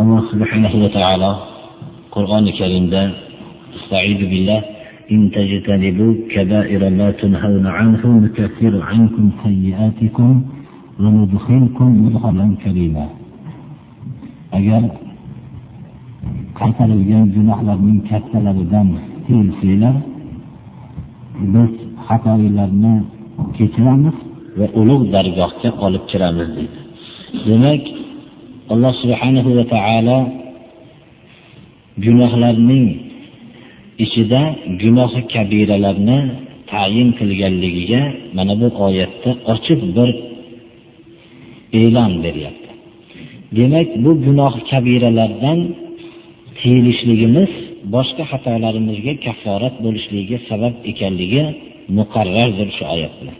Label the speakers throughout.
Speaker 1: alloh subhanahu va taolo qur'oni karimda استعيذ بالله إن تجتنبوا كبائر ما تنهون عنه نكفر عنكم سيئاتكم وندخلكم مدخلا كريما agar qaytarilgan gunohlarning kattalaridan tiyilsanglar biz xatolarni kechiramiz va ulug' dargohga olib kiramiz deydi demak alloh subhanahu va taolo gunohlarning ichida gunohi kabiralarni tayin qilganligiga mana bu oyatda ochiq bir e'lon beryapti. Demak bu gunoh kabiralardan tiyilishligimiz boshqa xatolarimizga kafforat bo'lishligiga sabab ekanligi muqarrardir shu oyat bilan.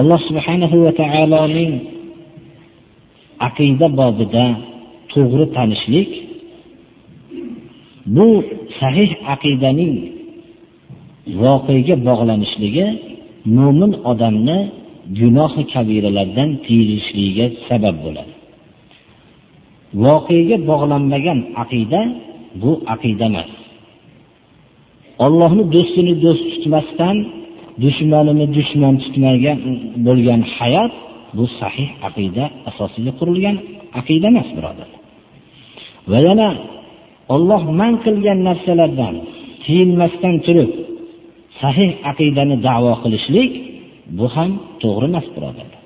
Speaker 1: Alloh subhanahu va taoloning aqida bobida to'g'ri tanishlik bu sahih aqidaning voqeaga bog'lanishligi mo'min odamni gunohi kabiralardan tiyilishligiga sabab bo'ladi. Voqeaga bog'lanmagan aqida bu aqida emas. Ollohni do'stini do'st tutmasdan dushmanini dushman tutmagan bo'lgan hayot bu sahih aqida asosiga qurilgan aqida emas birodarlar va yana Alloh man qilgan narsalardan tiyilmasdan turib sahih aqidani davo qilishlik bu ham to'g'ri emas birodarlar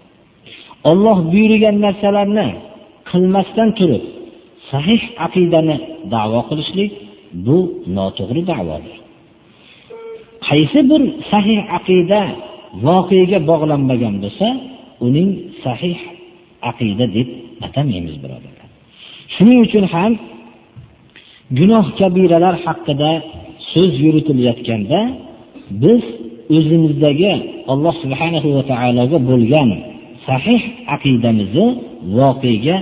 Speaker 1: olloh buyurgan narsalarni qilmasdan turib sahih aqidani davo qilishlik bu noto'g'ri davodir. Qaysi bir sahih aqida voqeaga bog'lanmagan bo'lsa uning sahih aqida deb atamaymiz birodarlar shuning uchun ham gunoh kabiralar haqida so'z yuritilayotganda biz o'zimizdagi alloh subhanahu va taologa bo'lgan sahih aqidamizni voqega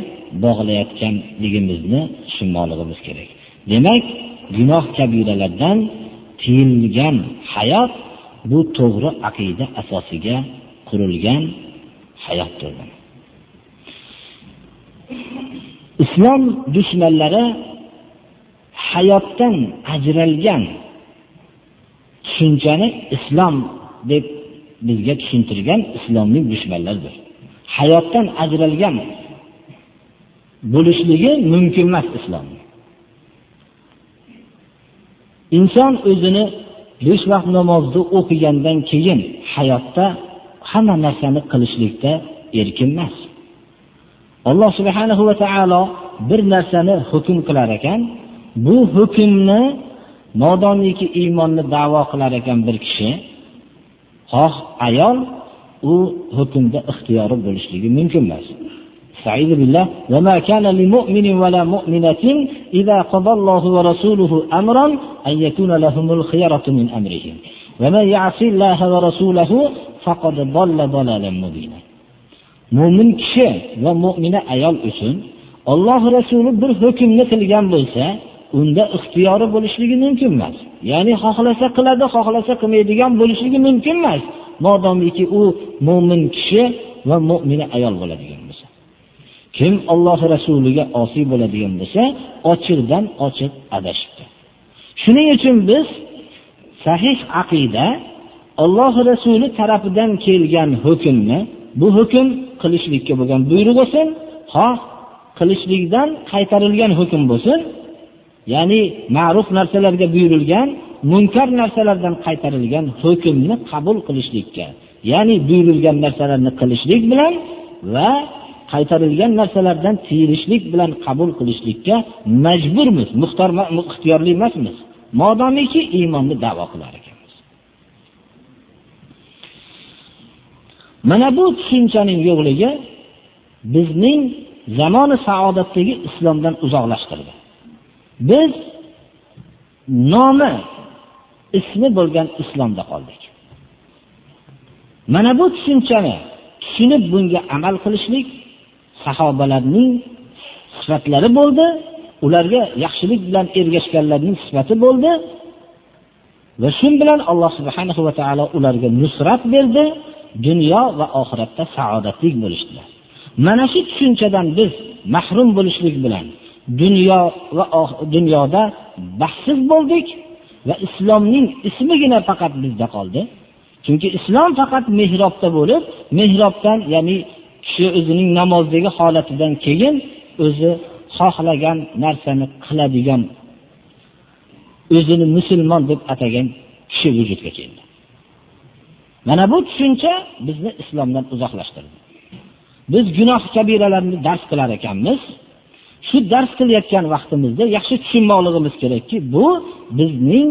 Speaker 1: bog'layotganligimizni tushunmoqligimiz kerak. Demak gunoh kabiralardan tiyilgan hayot bu to'g'ri aqida asosiga qurilgan hayotdir islom dushmanlari hayotdan ajralgan tushunchani islom deb bizga tushuntirgan islomning dushmanlaridir hayotdan ajralgan bo'lishligi mumkin emas islomning. Inson o'zini besh vaqt namozni o'qigandan keyin hayotda hamma narsani qilishlikda erkin emas. Alloh subhanahu va taolo bir narsani hukm qilar ekan bu hukmni nodonlikki iymonni davo qilar ekan bir kishi xoh ayol u hukmda ixtiyori bo'lishligi mumkin emas. استعيذ بالله وما كان لمؤمن ولا مؤمنة إذا قضى الله ورسوله أمرا أن يكون لهم الخيرة من أمرهم ومن يعص الله ورسوله فقد ضل ضلالا مبينا mo'min kishi va mo'mina ayol uchun olloh rasuli bir hukmni qilgan bo'lsa unda ixtiyori bo'lishligi mumkin emas ya'ni xohlasa qiladi xohlasa qilmaydigan bo'lishligi mumkin emas modomiki u mo'min kishi va mo'mina ayol bo'ladigan bo'lsa kim Alloh rasuliga osiy bo'ladigan bo'lsa ochiqdan ochiq adashibdi. Shuning uchun biz sahih aqida Alloh rasuli tarafidan kelgan hukmni bu hukm qilishlikka bo'lgan buyruq bo'lsin xoh qilishlikdan qaytarilgan hukm bo'lsin ya'ni ma'ruf narsalarga buyurilgan munkar narsalardan qaytarilgan hukmni qabul qilishlikka ya'ni buyurilgan narsalarni qilishlik bilan va qaytarilgan narsalardan tiyilishlik bilan qabul qilishlikka majburmiz muxtor ixtiyorli emasmiz modomiki iymonni davo qilar ekanmiz mana bu tushunchaning yo'qligi bizning zamoni saodatdagi islomdan uzoqlashtirdi. Biz nomi ismi bo'lgan islomda qoldik. Mana bu tushunchani tushunib bunga amal qilishlik sahobalarning sifatlari bo'ldi, ularga yaxshilik bilan ergashganlarning sifati bo'ldi va shu bilan Alloh subhanahu va taolo ularga nusrat berdi, dunyo va oxiratda saodatli bo'lishdilar. Mana shu tushunchadan biz mahrum bo'lishlik bilan dunyo va dunyoda baxtsiz bo'ldik va islomning ismigina faqat bizda qoldi. Chunki islom faqat mehrobda bo'lib, mehrobdan, ya'ni kishi o'zining namozdagi holatidan keyin o'zi xohlagan narsani qiladigan o'zini musulmon deb atagan kishi vujudga keldi. Mana bu tushuncha bizni islomdan uzoqlashtirdi. Biz gunoh kabiralarni dars qilar ekanmiz. Shu dars qilayotgan vaqtimizda yaxshi tushunmoqligimiz kerakki, bu bizning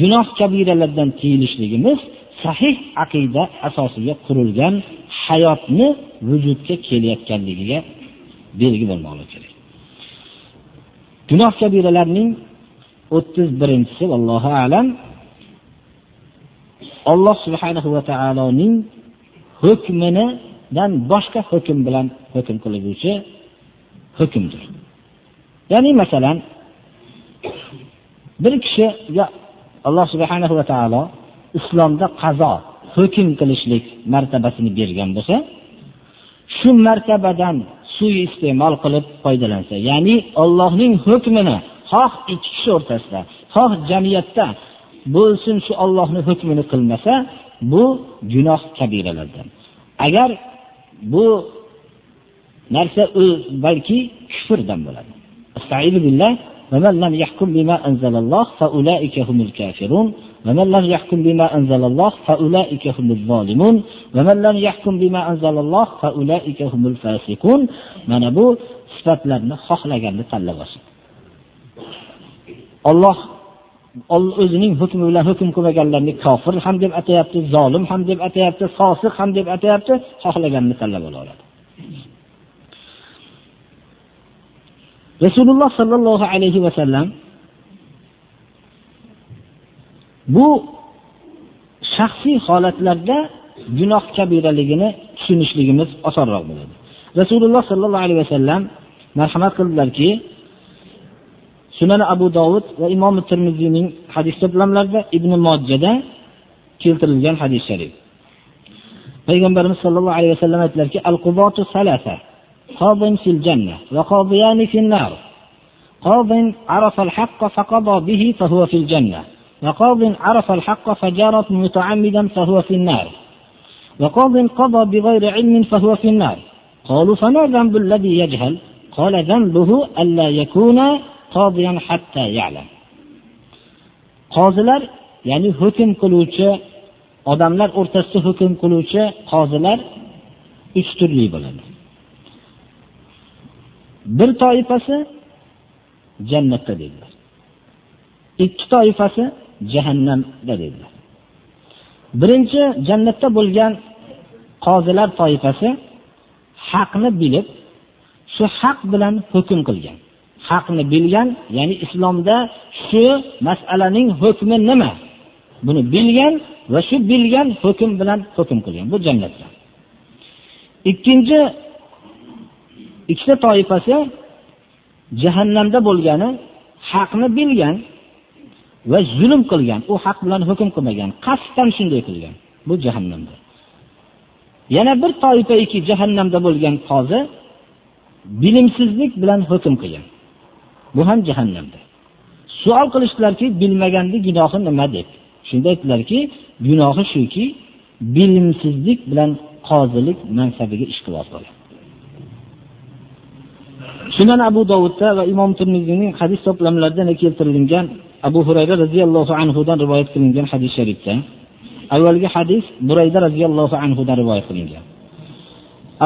Speaker 1: gunoh kabiralardan tiyilishligimiz sahih aqida asosiga qurilgan hayotni vujudga kelayotganligiga belgi bo'lmoqligi kerak. Gunoh kabiralarning o'ttiz birinchisi allohu alam Alloh subhanahu va taoloning hukmidan boshqa hukm bilan hukm qiluvchi hukmdir. Ya'ni masalan bir kishiga Alloh subhanahu va taolo islomda qazo hukm qilishlik martabasini bergan bo'lsa, shu martabadan suiiste'mol qilib foydalansa, ya'ni Allohning hukmini xoh ikki kishi o'rtasida, xoh jamiyatda bo'lsin shu Allohning hukmini qilmasa, bu gunoh kabiralardan. Agar bu narsa balki kufrdan bo'ladi. Astag'firu billah va man lam yahkum bima anzalalloh fa ulaika humul kafirun ومن لم يحكم بما أنزل الله فأولئك هم الظالمون ومن لم يحكم بما أنزل الله فأولئك هم الفاسقون mana bu sifatlarni xohlaganini tanlab olsin Alloh o'zining hukmi bilan hukm qilmaganlarni kofir ham deb atayapti, zolim ham deb atayapti, fosiq ham deb atayapti, xohlaganini tanlab ola oladi. Rasululloh sallallohu alayhi va Bu shaxsiy holatlarda gunoh kabiraligini tushunishligimiz osonroq bo'ladi. Rasululloh sallallohu alayhi vasallam marhamat qildilarki, Sunan Abu Dovud va Imom Tirmiziyning hadis to'plamlarida Ibn Mojjada keltirilgan hadis sharif. Payg'ambarimiz sollallohu alayhi vasallam aytdilarki, al-qubatu salasa, qadin fil janna va qadiyani fil nar. Qadin arafa al-haqqa faqada bihi fa huwa fil janna. وقاض عرف الحق فجارت متعمدا فهو في النار وقاض قضى بغير علم فهو في النار قالوا فما ذنب الذي يجهل قال ذنبه ألا يكون قاضيا حتى يعلم qozilar ya'ni hukm qiluvchi odamlar o'rtasida hukm qiluvchi qozilar uch turli bo'ladi bir toifasi jannatda dedilar ikki toifasi jahannamda dedilar. Birinchi jannatda bo'lgan qozilar toifasi haqni bilib, shu haq bilan hukm qilgan. Haqni bilgan, ya'ni islomda shu masalaning hukmi nima? Buni bilgan va shu bilgan hukm bilan hukm qilgan. Bu jannatda. Ikkinchi ikkita toifasi jahannamda bo'lgani haqni bilgan, va zulm qilgan, u haq bilan hukm qilmagan, qasddan shunday qilgan. Bu jahannamda. Yana bir toifaiki jahannamda bo'lgan qozi bilimsizlik bilan hukm qilgan. Bu ham jahannamda. Savol qilishdilarki, bilmaganda gunohi nima deb. Shunda aytdilarki, gunohi shuki, bilimsizlik bilan qozilik mansabiga ishqiboz bo'ladi. Sunan Abu Dovudda va Imom Tirmiziyning hadis to'plamlarida keltirilgan Abu Hurayra radhiyallohu anhudan rivoyat qilingan hadis sharifda avvalgi hadis Burayda radhiyallohu anhudan rivoyat qilingan.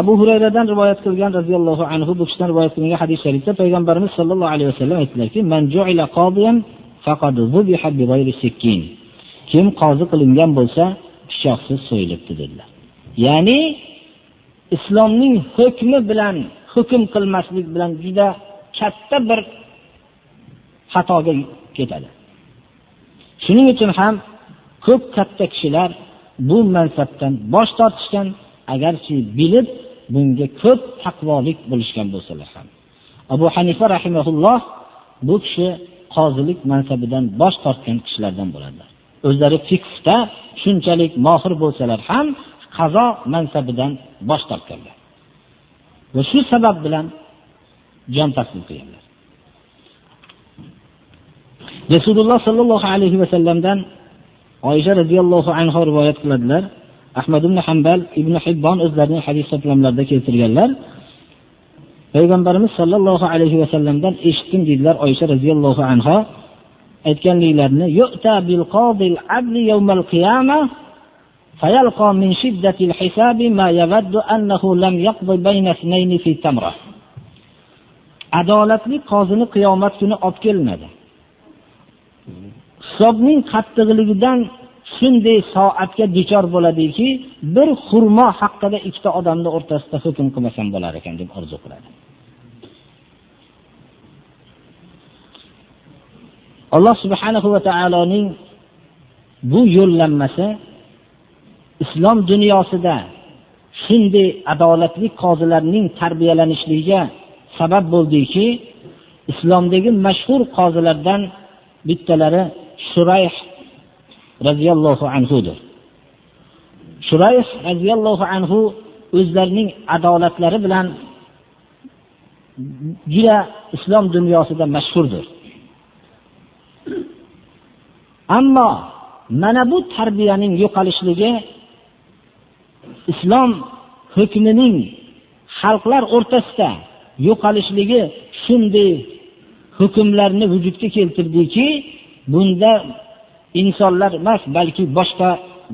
Speaker 1: Abu Hurayradan rivoyat qilgan radhiyallohu anhu bu kishidan rivoyat qilingan hadis sharifda payg'ambarimiz sollallohu alayhi vasallam aytdilarki, "Man ju'ila qodiyan faqad zubiha bi g'ayri sikkin." Kim qozi qilingan bo'lsa, pichoqsiz so'yilibdi dedilar. Ya'ni islomning hukmi bilan hukm qilmaslik bilan juda katta bir xatoga ketadi. Shuning uchun ham ko'p katta kishilar bu mansabdan bosh tortishgan agarchi bilib bunga ko'p taqvolik bo'lishgan bo'lsalar ham. Abu hanifa rahimaulloh bu kishi qozilik mansabidan bosh tortgan kishilardan bo'ladilar o'zlari fiqhda shunchalik mohir bo'lsalar ham qazo mansabidan bosh tortganlar. Va shu sabab bilan jon taslim qilganlar. rasululloh sollallohu alayhi vasallamdan oysha roziyallohu anhu rivoyat qiladilar ahmad ibn hambal ibn hibbon o'zlarining hadis to'plamlarida keltirganlar payg'ambarimiz sollallohu alayhi vasallamdan eshitdim deydilar oysha roziyallohu anhu aytganliklarini yu'ta bil qodil adli yawmal qiyamah فيلقى من شدة الحساب ما يود أنه لم يقض بين اثنين في تمرة adolatli qozini qiyomat kuni olib kelinadi hisobning qattiqligidan shunday soatga duchor bo'ladiki bir xurmo haqida ikkita odamni o'rtasida hukm qilmasam bo'lar ekan deb orzu qiladi. Alloh subhanahu va taoloning bu yo'llanmasi islom dunyosida shunday adolatli qozilarning tarbiyalanishligiga sabab bo'ldiki islomdagi mashhur qozilardan bittalari shurayh roziyallohu anhudir. Shurayh roziyallohu anhu o'zlarining adolatlari bilan juda islom dunyosida mashhurdir. Ammo mana bu tarbiyaning yo'qolishligi islom hukmining xalqlar o'rtasida yo'qolishligi shunday hukmlarni vujudga keltirdiki bunda insonlar emas balki boshqa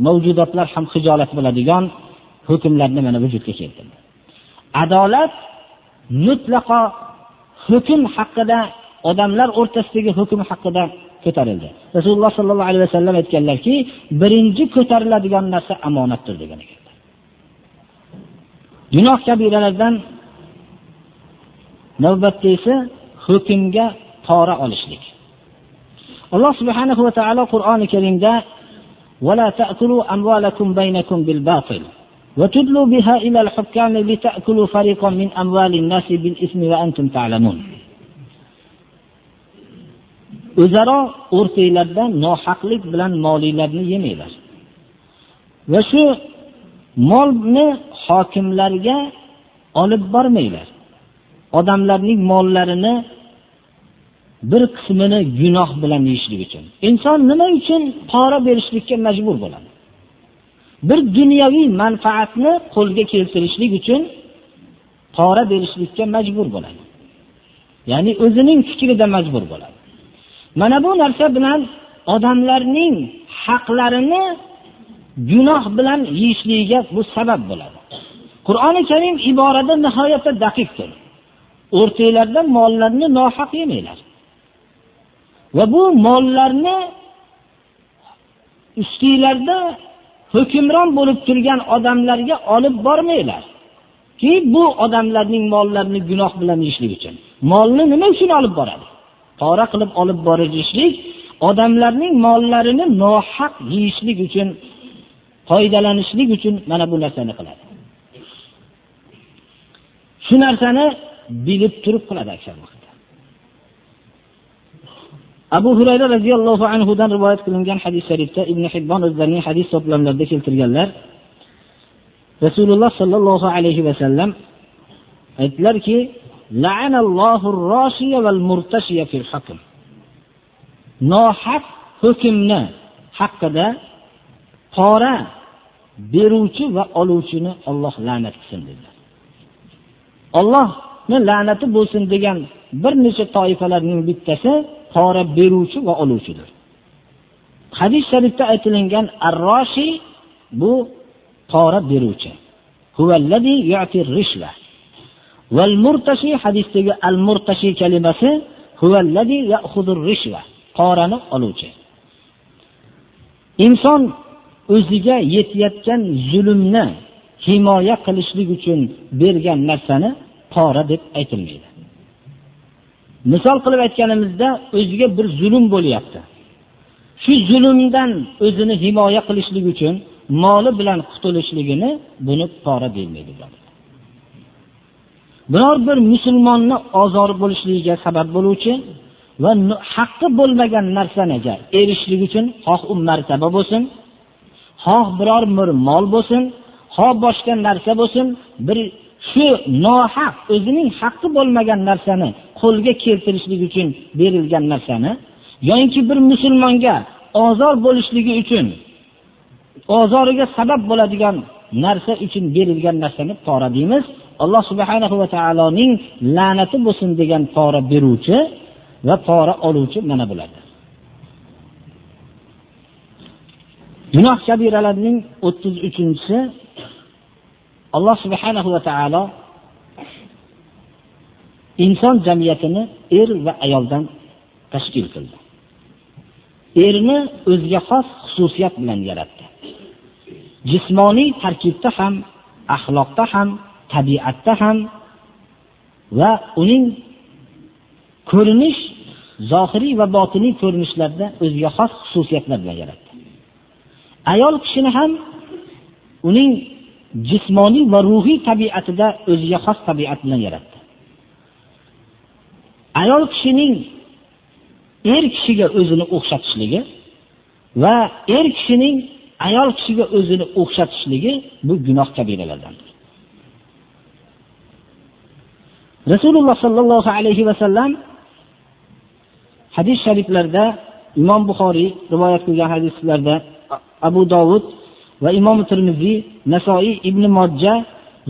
Speaker 1: mavjudotlar ham hijolat bo'ladigan hukmlarni mana vujudga keltirdi. Adolat mutlaqo hukm haqida odamlar o'rtasidagi hukm haqida ko'tarildi. Rasululloh sollallohu alayhi vasallam aytganlarki birinchi ko'tariladigan narsa omonatdir degan ekanlar gunoh kabiralardan navbatda esa hukmga pora olishlik alloh subhanahu va taolo qur'oni karimda ولا تأكلوا أموالكم بينكم بالباطل وتدلوا بها إلى الحكام لتأكلوا فريقا من أموال الناس بالإثم وأنتم تعلمون o'zaro o'rtanglarda nohaqlik bilan molinglarni yemanglar va shu molni hokimlarga olib bormanglar odamlarning mollarini bir qismini gunoh bilan yeyishlik uchun. Inson nima uchun pora berishlikka majbur bo'ladi? Bir dunyoviy manfaatni qo'lga keltirishlik uchun pora berishlikka majbur bo'ladi. Ya'ni o'zining fikrida majbur bo'ladi. Mana bu narsa bilan odamlarning haqlarini gunoh bilan yeyishligiga bu sabab bo'ladi. Qur'oni karim iborada nihoyatda daqiqdir. O'rtanglarda mollarni nohaq yemanglar va bu mollarni ustinglarda hukmron bo'lib turgan odamlarga olib bormanglar. Ki bu odamlarning mollarini gunoh bilan yeyishlik uchun. Molni nima uchun olib boradi? Pora qilib olib borishlik odamlarning mollarini nohaq yeyishlik uchun foydalanishlik uchun mana bu narsani qiladi. Shu narsani bilib turib qiladi aksar abu hurayra roziyallohu anhudan rivoyat qilingan hadis sharifda ibn hibbon o'zlarining hadis to'plamlarida keltirganlar rasululloh sollallohu alayhi vasallam aytdilarki nohaq hukmni haqida pora beruvchi va oluvchini olloh la'nat qilsin dedilar. Ollohni la'nati bo'lsin degan bir necha toifalarning bittasi pora beruvchi va oluvchidir. Hadis sharifda aytilingan arroshi bu pora beruvchi. Val murtashi hadisdagi al murtashi kalimasi qorani oluvchi. Inson o'ziga yetayotgan zulmni himoya qilishlik uchun bergan narsani pora deb aytilmaydi. Misol qilib aytganimizda o'ziga bir zulm bo'lyapti. Shu zulmdan o'zini himoya qilishlik uchun moli bilan qutulishligini buni pora deyilmaydi biror bir musulmonni ozori bo'lishligiga sabab bo'luvchi va haqqi bo'lmagan narsaniga erishishlik uchun xoh u martaba bo'lsin xoh biror bir mol bo'lsin xoh boshqa narsa bo'lsin bir shu nohaq o'zining haqqi bo'lmagan narsani qo'lga keltirishlik uchun berilgan narsani yoinki bir musulmonga ozor bo'lishligi uchun ozoriga sabab bo'ladigan narsa uchun berilgan narsani pora deymiz. Alloh subhanahu va taoloning la'nati bo'lsin degan pora beruvchi va pora oluvchi mana bulardir. Gunoh kabiralarning o'ttiz uchinchisi alloh subhanahu va taolo inson jamiyatini er va ayoldan tashkil qildi. Erni o'ziga xos xususiyat bilan yaratdi. Jismoniy tarkibda ham axloqda ham tabiatda ham va uning ko'rinish zohiriy va botiniy ko'rinishlarda o'ziga xos xususiyatlar bilan yaratdi. Ayol kishini ham uning jismoniy va ruhiy tabiatida o'ziga xos tabiat bilan yaratdi. Ayol kishining er kishiga o'zini o'xshatishligi va er kishining ayol kishiga o'zini o'xshatishligi bu gunoh kabiralardan rasululloh sollallohu alayhi vasallam hadis shariflarda imom buxoriy rivoyat qilgan hadislarda abu dovud va imom termiziy nasoiy ibn mojja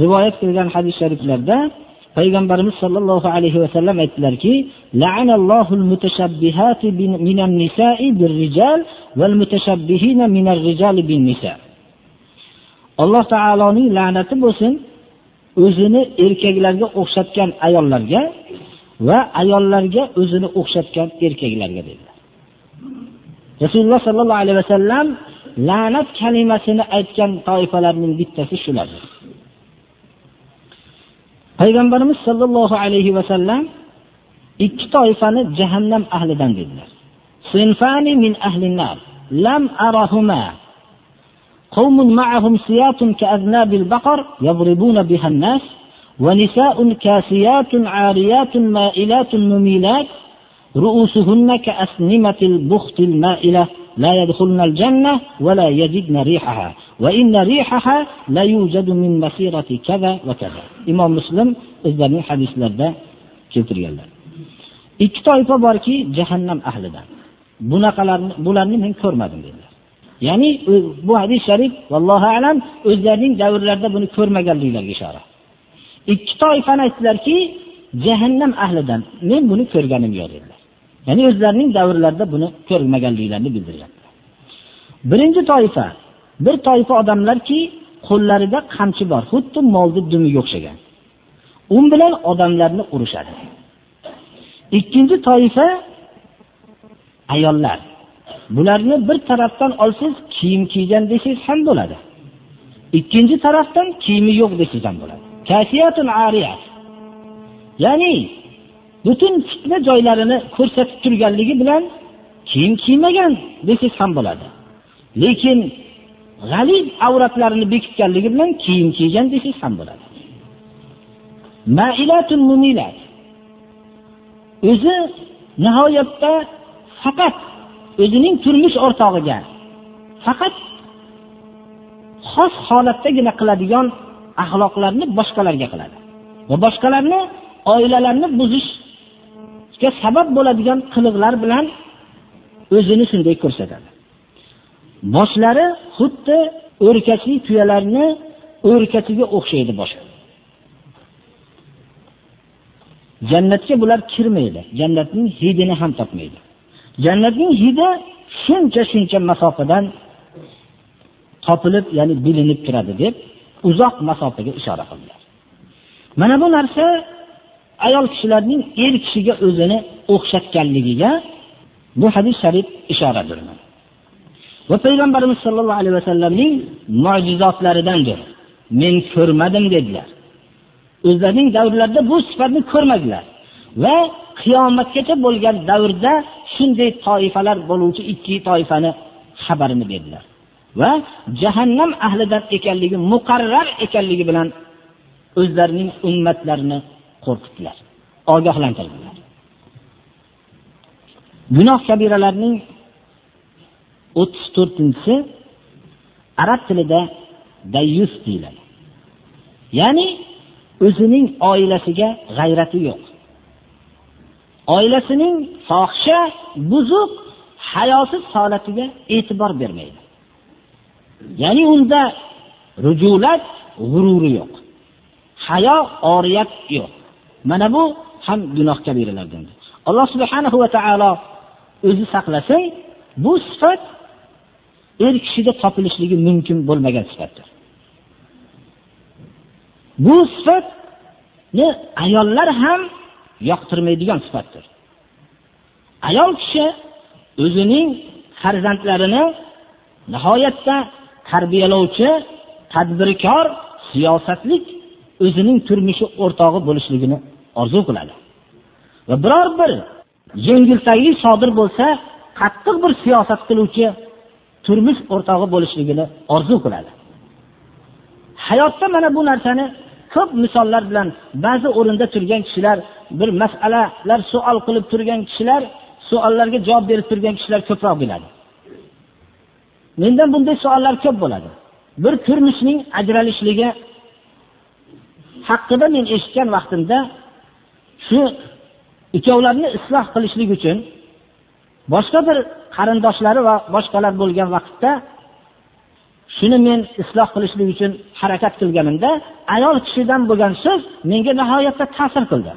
Speaker 1: rivoyat qilgan hadis shariflarda payg'ambarimiz sollallohu alayhi vasallam aytdilarki alloh taoloning la'nati bo'lsin o'zini erkaklarga o'xshatgan ayollarga va ayollarga o'zini o'xshatgan erkaklarga dedilar. Rasululloh sollallohu alayhi vasallam la'nat kalimasini aytgan toifalarning bittasi shulardir. Payg'ambarimiz sollallohu alayhi vasallam ikki toifani jahannam ahlidan dedilar sinfani min ahlinar lam arahuma قوم معهم سيات كأذناب البقر يضربون بها الناس ونساء كاسيات عاريات مائلات مميلات رؤوسهن كأسنمة البخت المائلة لا يدخلن الجنة ولا يجدن ريحها وإن ريحها لا يوجد من مسيرة كذا وكذا إمام مسلم o'zlarining hadislarida keltirganlar ikki toifa borki jahannam ahlidan bunaqalarni bularni men ko'rmadim dedilar ya'ni bu hadis sharif vallohu alam o'zlarining davrlarida buni ko'rmaganliklariga ishora ikki toifani aytdilarki jahannam ahlidan men buni ko'rganim yo'q dedilar Ya'ni o'zlarining davrlarida buni ko'rmaganliklarini bildiryapti. Birinchi toifa bir toifa odamlarki qo'llarida qamchi bor xuddi molni dumiga o'xshagan. U bilan odamlarni urishadi. Ikkinchi toifa ayollar. Bularni bir tarafdan olsangiz kiyim kiygan desangiz ham bo'ladi. Ikkinchi tarafdan kiyimi yo'q desangiz ham bo'ladi. Kasiyatun ariyat. Ya'ni butun fitna joylarini ko'rsatib turganligi bilan kiyim kiymagan desangiz ham bo'ladi. Lekin g'aliz avratlarini bekitganligi bilan kiyim kiygan desangiz ham bo'ladi. O'zi nihoyatda faqat o'zining turmush o'rtog'iga faqat xos holatdagina qiladigan axloqlarni boshqalarga qiladi va boshqalarni oilalarni buzish sabab bo'ladigan qiliqlar bilan o'zini shunday ko'rsatadi. Boshlari xuddi o'rkachli tuyalarni o'rkachiga o'xshaydi boshi jannatga bular kirmaydi. Jannatning hidini ham topmaydi. Jannatning hidi shuncha shuncha masofadan topilib ya'ni bilinib turadi deb uzoq masofaga ishora qildilar. Mana bu narsa ayol kishilarning er kishiga o'zini o'xshatganligiga bu hadis sharif ishoradir va payg'ambarimiz sollallohu alayhi vasallamning mo'jizotlaridandir. Men ko'rmadim dedilar. O'zlarining davrlarida bu sifatni ko'rmadilar. Va qiyomatgacha bo'lgan davrda shunday toifalar bo'luvchi ikki toifani xabarini berdilar. Va jahannam ahlidan ekanligi muqarrar ekanligi bilan o'zlarining ummatlarini qo'rqitdilar. Ogohlantirdilar. Gunoh kabiralarning o'ttiz to'rtinchisi arab tilida dayyus deyiladi. Ya'ni o'zining oilasiga g'ayrati yo'q. Oilasining fohisha buzuq hayosiz holatiga e'tibor bermaydi. Ya'ni unda rujulat g'ururi yo'q. Hayo oriyat yo'q. Mana bu ham gunoh kabiralardan alloh subhanahu va taolo o'zi saqlasin bu sifat er kishida topilishligi mumkin bo'lmagan sifatdir. Bu sifatni ayollar ham yoqtirmaydigan sifatdir. Ayol kishi o'zining farzandlarini nihoyatda tarbiyalovchi tadbirkor siyosatlik o'zining turmushi o'rtog'i bo'lishligini orzu qiladi. Va biror bir yengiltaklik sodir bo'lsa qattiq bir siyosat qiluvchi turmush o'rtog'i bo'lishligini orzu qiladi. Hayotda mana bu narsani ko'p misollar bilan ba'zi o'rinda turgan kishilar bir masalalar savol qilib turgan kishilar savollarga javob berib turgan kishilar ko'proq biladi. Mendan bunday savollar ko'p bo'ladi. Bir turmushning ajralishligi haqida men eshitgan vaqtimda shu ikkovlarni isloh qilishlik uchun boshqa bir qarindoshlari va boshqalar bo'lgan vaqtda shuni men isloh qilishlik uchun harakat qilganimda ayol kishidan bo'lgan so'z menga nihoyatda ta'sir qildi.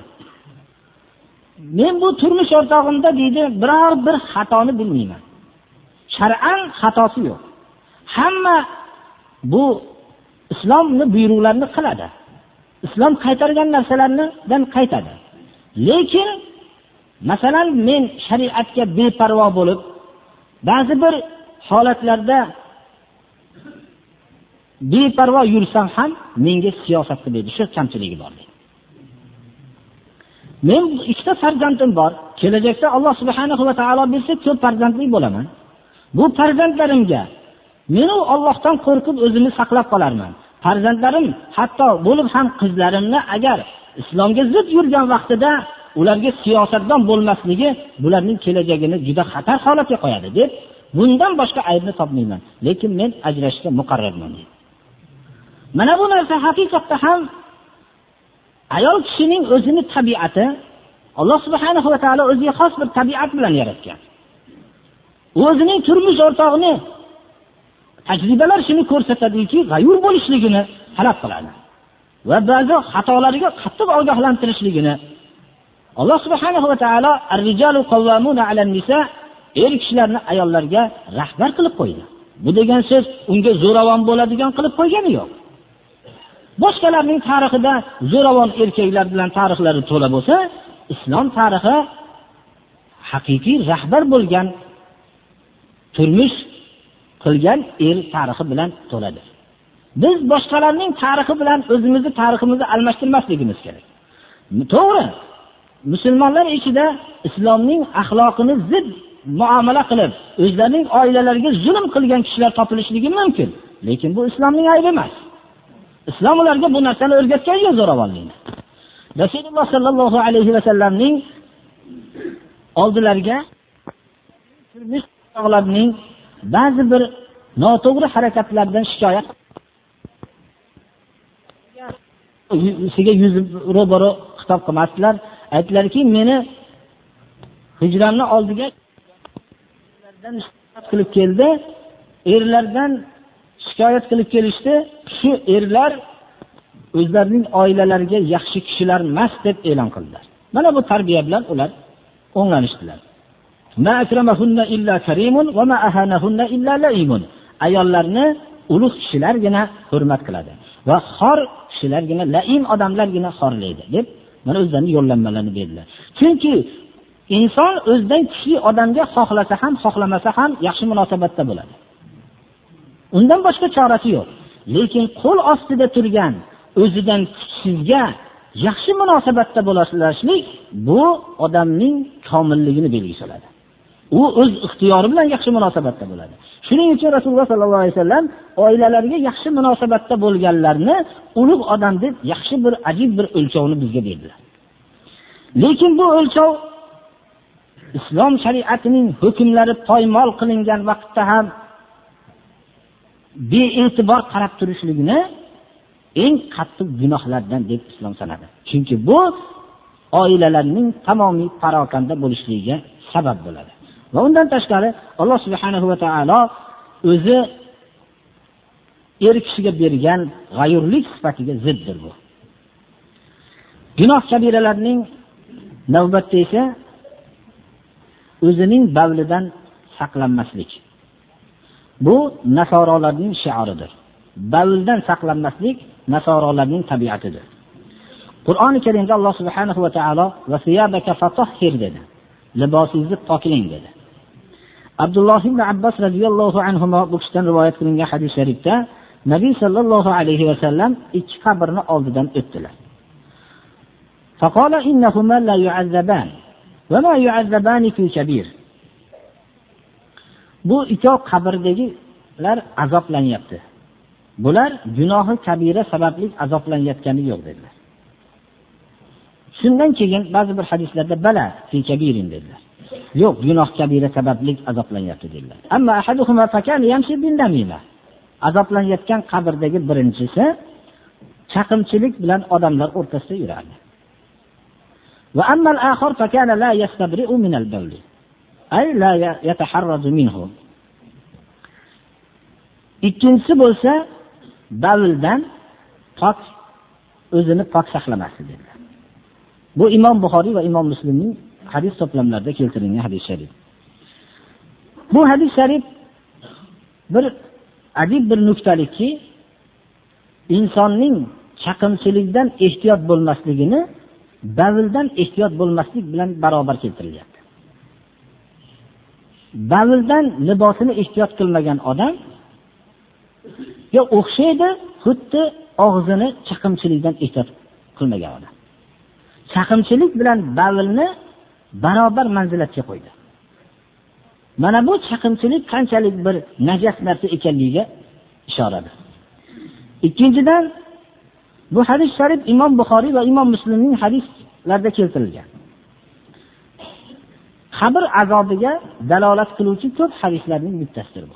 Speaker 1: Men bu turmush o'rtog'imda deydi biror bir xatoni bilmayman. Shar'an xatosi yo'q. Hamma bu islomni buyruqlarini qiladi. Islom qaytargan narsalardan qaytadi. Lekin masalan men shariatga beparvo bo'lib ba'zi bir holatlarda beparvo yursam ham menga siyosat deydi shu kamchiligi bor deydi men ikkita farzandim bor. Kelajakda alloh subhanahu va taolo bilsa ko'p farzandli bo'laman. Bu farzandlarimga menu ollohdan qo'rqib o'zimni saqlab qolarman. Farzandlarim hatto bo'lib ham qizlarimni agar islomga zid yurgan vaqtida ularga siyosatdon bo'lmasligi bularning kelajagini juda xatar holatga qo'yadi deb bundan boshqa aybni topmayman. Lekin men ajrashishga muqarrarman deydi mana bu narsa haqiqatda ham ayol kishining o'zini tabiati alloh subhana va taolo o'ziga xos bir tabiat bilan yaratgan. O'zining turmush o'rtog'ini tajribalar shuni ko'rsatadiki g'ayur bo'lishligini talab qiladi. Va ba'zi xatolariga qattiq ogohlantirishligini alloh subhanahu va taolo ar-rijalu qawwamuna 'alan nisa er kishilarni ayollarga rahbar qilib qo'ydi. Bu degan so'z unga zo'ravon bo'ladigan qilib qo'ygani yo'q. Boshqalarning tarixida zo'ravon erkaklar bilan tarixlari to'la bo'lsa islom tarixi haqiqiy rahbar bo'lgan turmush qilgan er tarixi bilan to'ladi biz boshqalarning tarixi bilan o'zimizni tariximizni almashtirmasligimiz kerak. To'g'ri. Musulmonlar ichida islomning axloqini zid muomala qilib o'zlarining oilalariga zulm qilgan kishilar topilishligi mumkin. Lekin bu islomning aybi emas. Islom ularga bu narsani o'rgatgan yo'q zo'ravonlikni rasululloh sollallohu alayhi vasallamning oldilariga ba'zi bir noto'g'ri harakatlaridan shikoyat siga yuz ro'baro xitob qilmasdilar. Aytdilarki meni hijramni oldiga qilib keldi. Erlardan shikoyat qilib kelishdi. Shu erlar o'zlarining oilalariga yaxshi kishilar emas deb e'lon qildilar. Mana bu tarbiya bilan ular o'nglanishdilar. Ayollarni ulug' kishilargina hurmat qiladi. Va xor kishilargina lain odamlargina xorlaydi deb mana o'zlarini yo'llanmalarini berdilar. Chunki inson o'zidan kuchli odamga xohlasa ham xohlamasa ham yaxshi munosabatda bo'ladi. Undan boshqa chorasi yo'q. Lekin qo'l ostida turgan o'zidan kuchsizga yaxshi munosabatda bo'lishlik bu odamning komilligini belgisi bo'ladi u o'z ixtiyori bilan yaxshi munosabatda bo'ladi. Shuning uchun rasululloh sollallohu alayhi vasallam oilalariga yaxshi munosabatda bo'lganlarni ulug' odam deb yaxshi bir ajib bir o'lchovni bizga berdilar. Lekin bu o'lchov islom shariatining hukmlari poymol qilingan vaqtda ham bee'tibor qarab turishlikni eng qattiq gunohlardan deb islom sanadi. Chunki bu oilalarning tamomiy parokanda bo'lishligiga sabab bo'ladi. Va undan tashqari alloh subhanahu va taolo o'zi er kishiga bergan g'ayurlik sifatiga ziddir bu. Gunoh kabiralarning navbatda esa o'zining bavlidan saqlanmaslik. Bu nasorolarning shioridir. Bavldan saqlanmaslik nasorolarning tabiatidir. Qur'oni karimda alloh subhanahu va taolo dedi. Libosingizni poklang dedi. abdulloh ibn abbos roziyallohu anhu bu kishidan rivoyat qilingan hadis sharifda nabiy sollallohu alayhi vasallam ikki qabrni oldidan o'tdilar فقال إنهما لا يعذبان وما يعذبان في كبير bu ikkov qabrdagilar azoblanyapti bular gunohi kabira sababli azoblanayotgani yo'q dedilar shundan keyin ba'zi bir hadislarda bala fi kabirin dedilar Yo'q gunoh kabira sababli azoblanyapti dedilar. Azoblanayotgan qabrdagi birinchisi chaqimchilik bilan odamlar o'rtasida yurardi ikkinchisi bo'lsa davldan pok o'zini pok saqlamasdi dedilar. Bu imom buxoriy va imom muslimning hadis to'plamlarida keltirilgan hadis sharif. Bu hadis sharif bir ajib bir nuqtalikki insonning chaqimchilikdan ehtiyot bo'lmasligini bavldan ehtiyot bo'lmaslik bilan barobar keltirilyapti. Bavldan libosini ehtiyot qilmagan odam yo o'xshaydi xuddi og'zini chaqimchilikdan ehtiyot qilmagan odam. Chaqimchilik bilan bavlni barobar manzilatga qo'ydi. Mana bu chaqimchilik qanchalik bir najas narsa ekanligiga ishoradir ikkinchidan bu hadis sharif imom buxoriy va imom muslimning hadislarida keltirilgan. Qabr azobiga dalolat qiluvchi ko'p hadislarning bittasidir bu.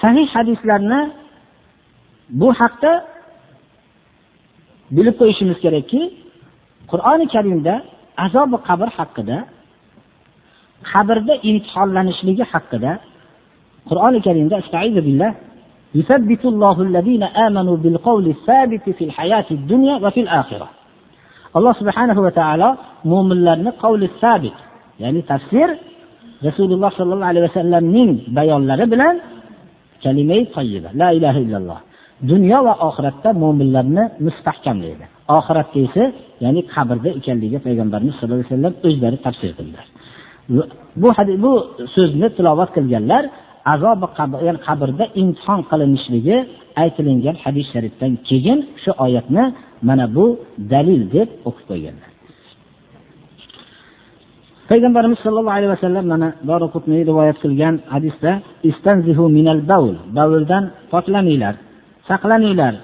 Speaker 1: Sahih hadislarni bu haqda bilib qo'yishimiz kerakki qur'oni karimda azobi qabr haqida qabrda imtihonlanishligi haqida qur'oni karimda billah يثبت الله الذين آمنوا بالقول الثابت في الحياة الدنيا وفي الآخرة alloh subhanahu va taolo mo'minlarni qavli sabit ya'ni tafsir rasululloh sollallohu alayhi vasallamning bayonlari bilan kalimai tayyiba la ilaha illalloh dunyo va oxiratda mo'minlarni mustahkamlaydi Oxiratda esa ya'ni qabrda ekanligiga payg'ambarimiz sallallohu alayhi vasallam o'zlari tafsir qildilar. Bu bu so'zni tilovat qilganlar azobi qabr ya'ni qabrda imtihon qilinishligi aytilingan hadis sharifdan keyin shu oyatni mana bu dalil deb o'qib qo'yganlar. Payg'ambarimiz sollallohu alayhi vasallam mana dorqutniy rivoyat qilgan hadisda istanzihu minal baul bavldan poklaninglar saqlaninglar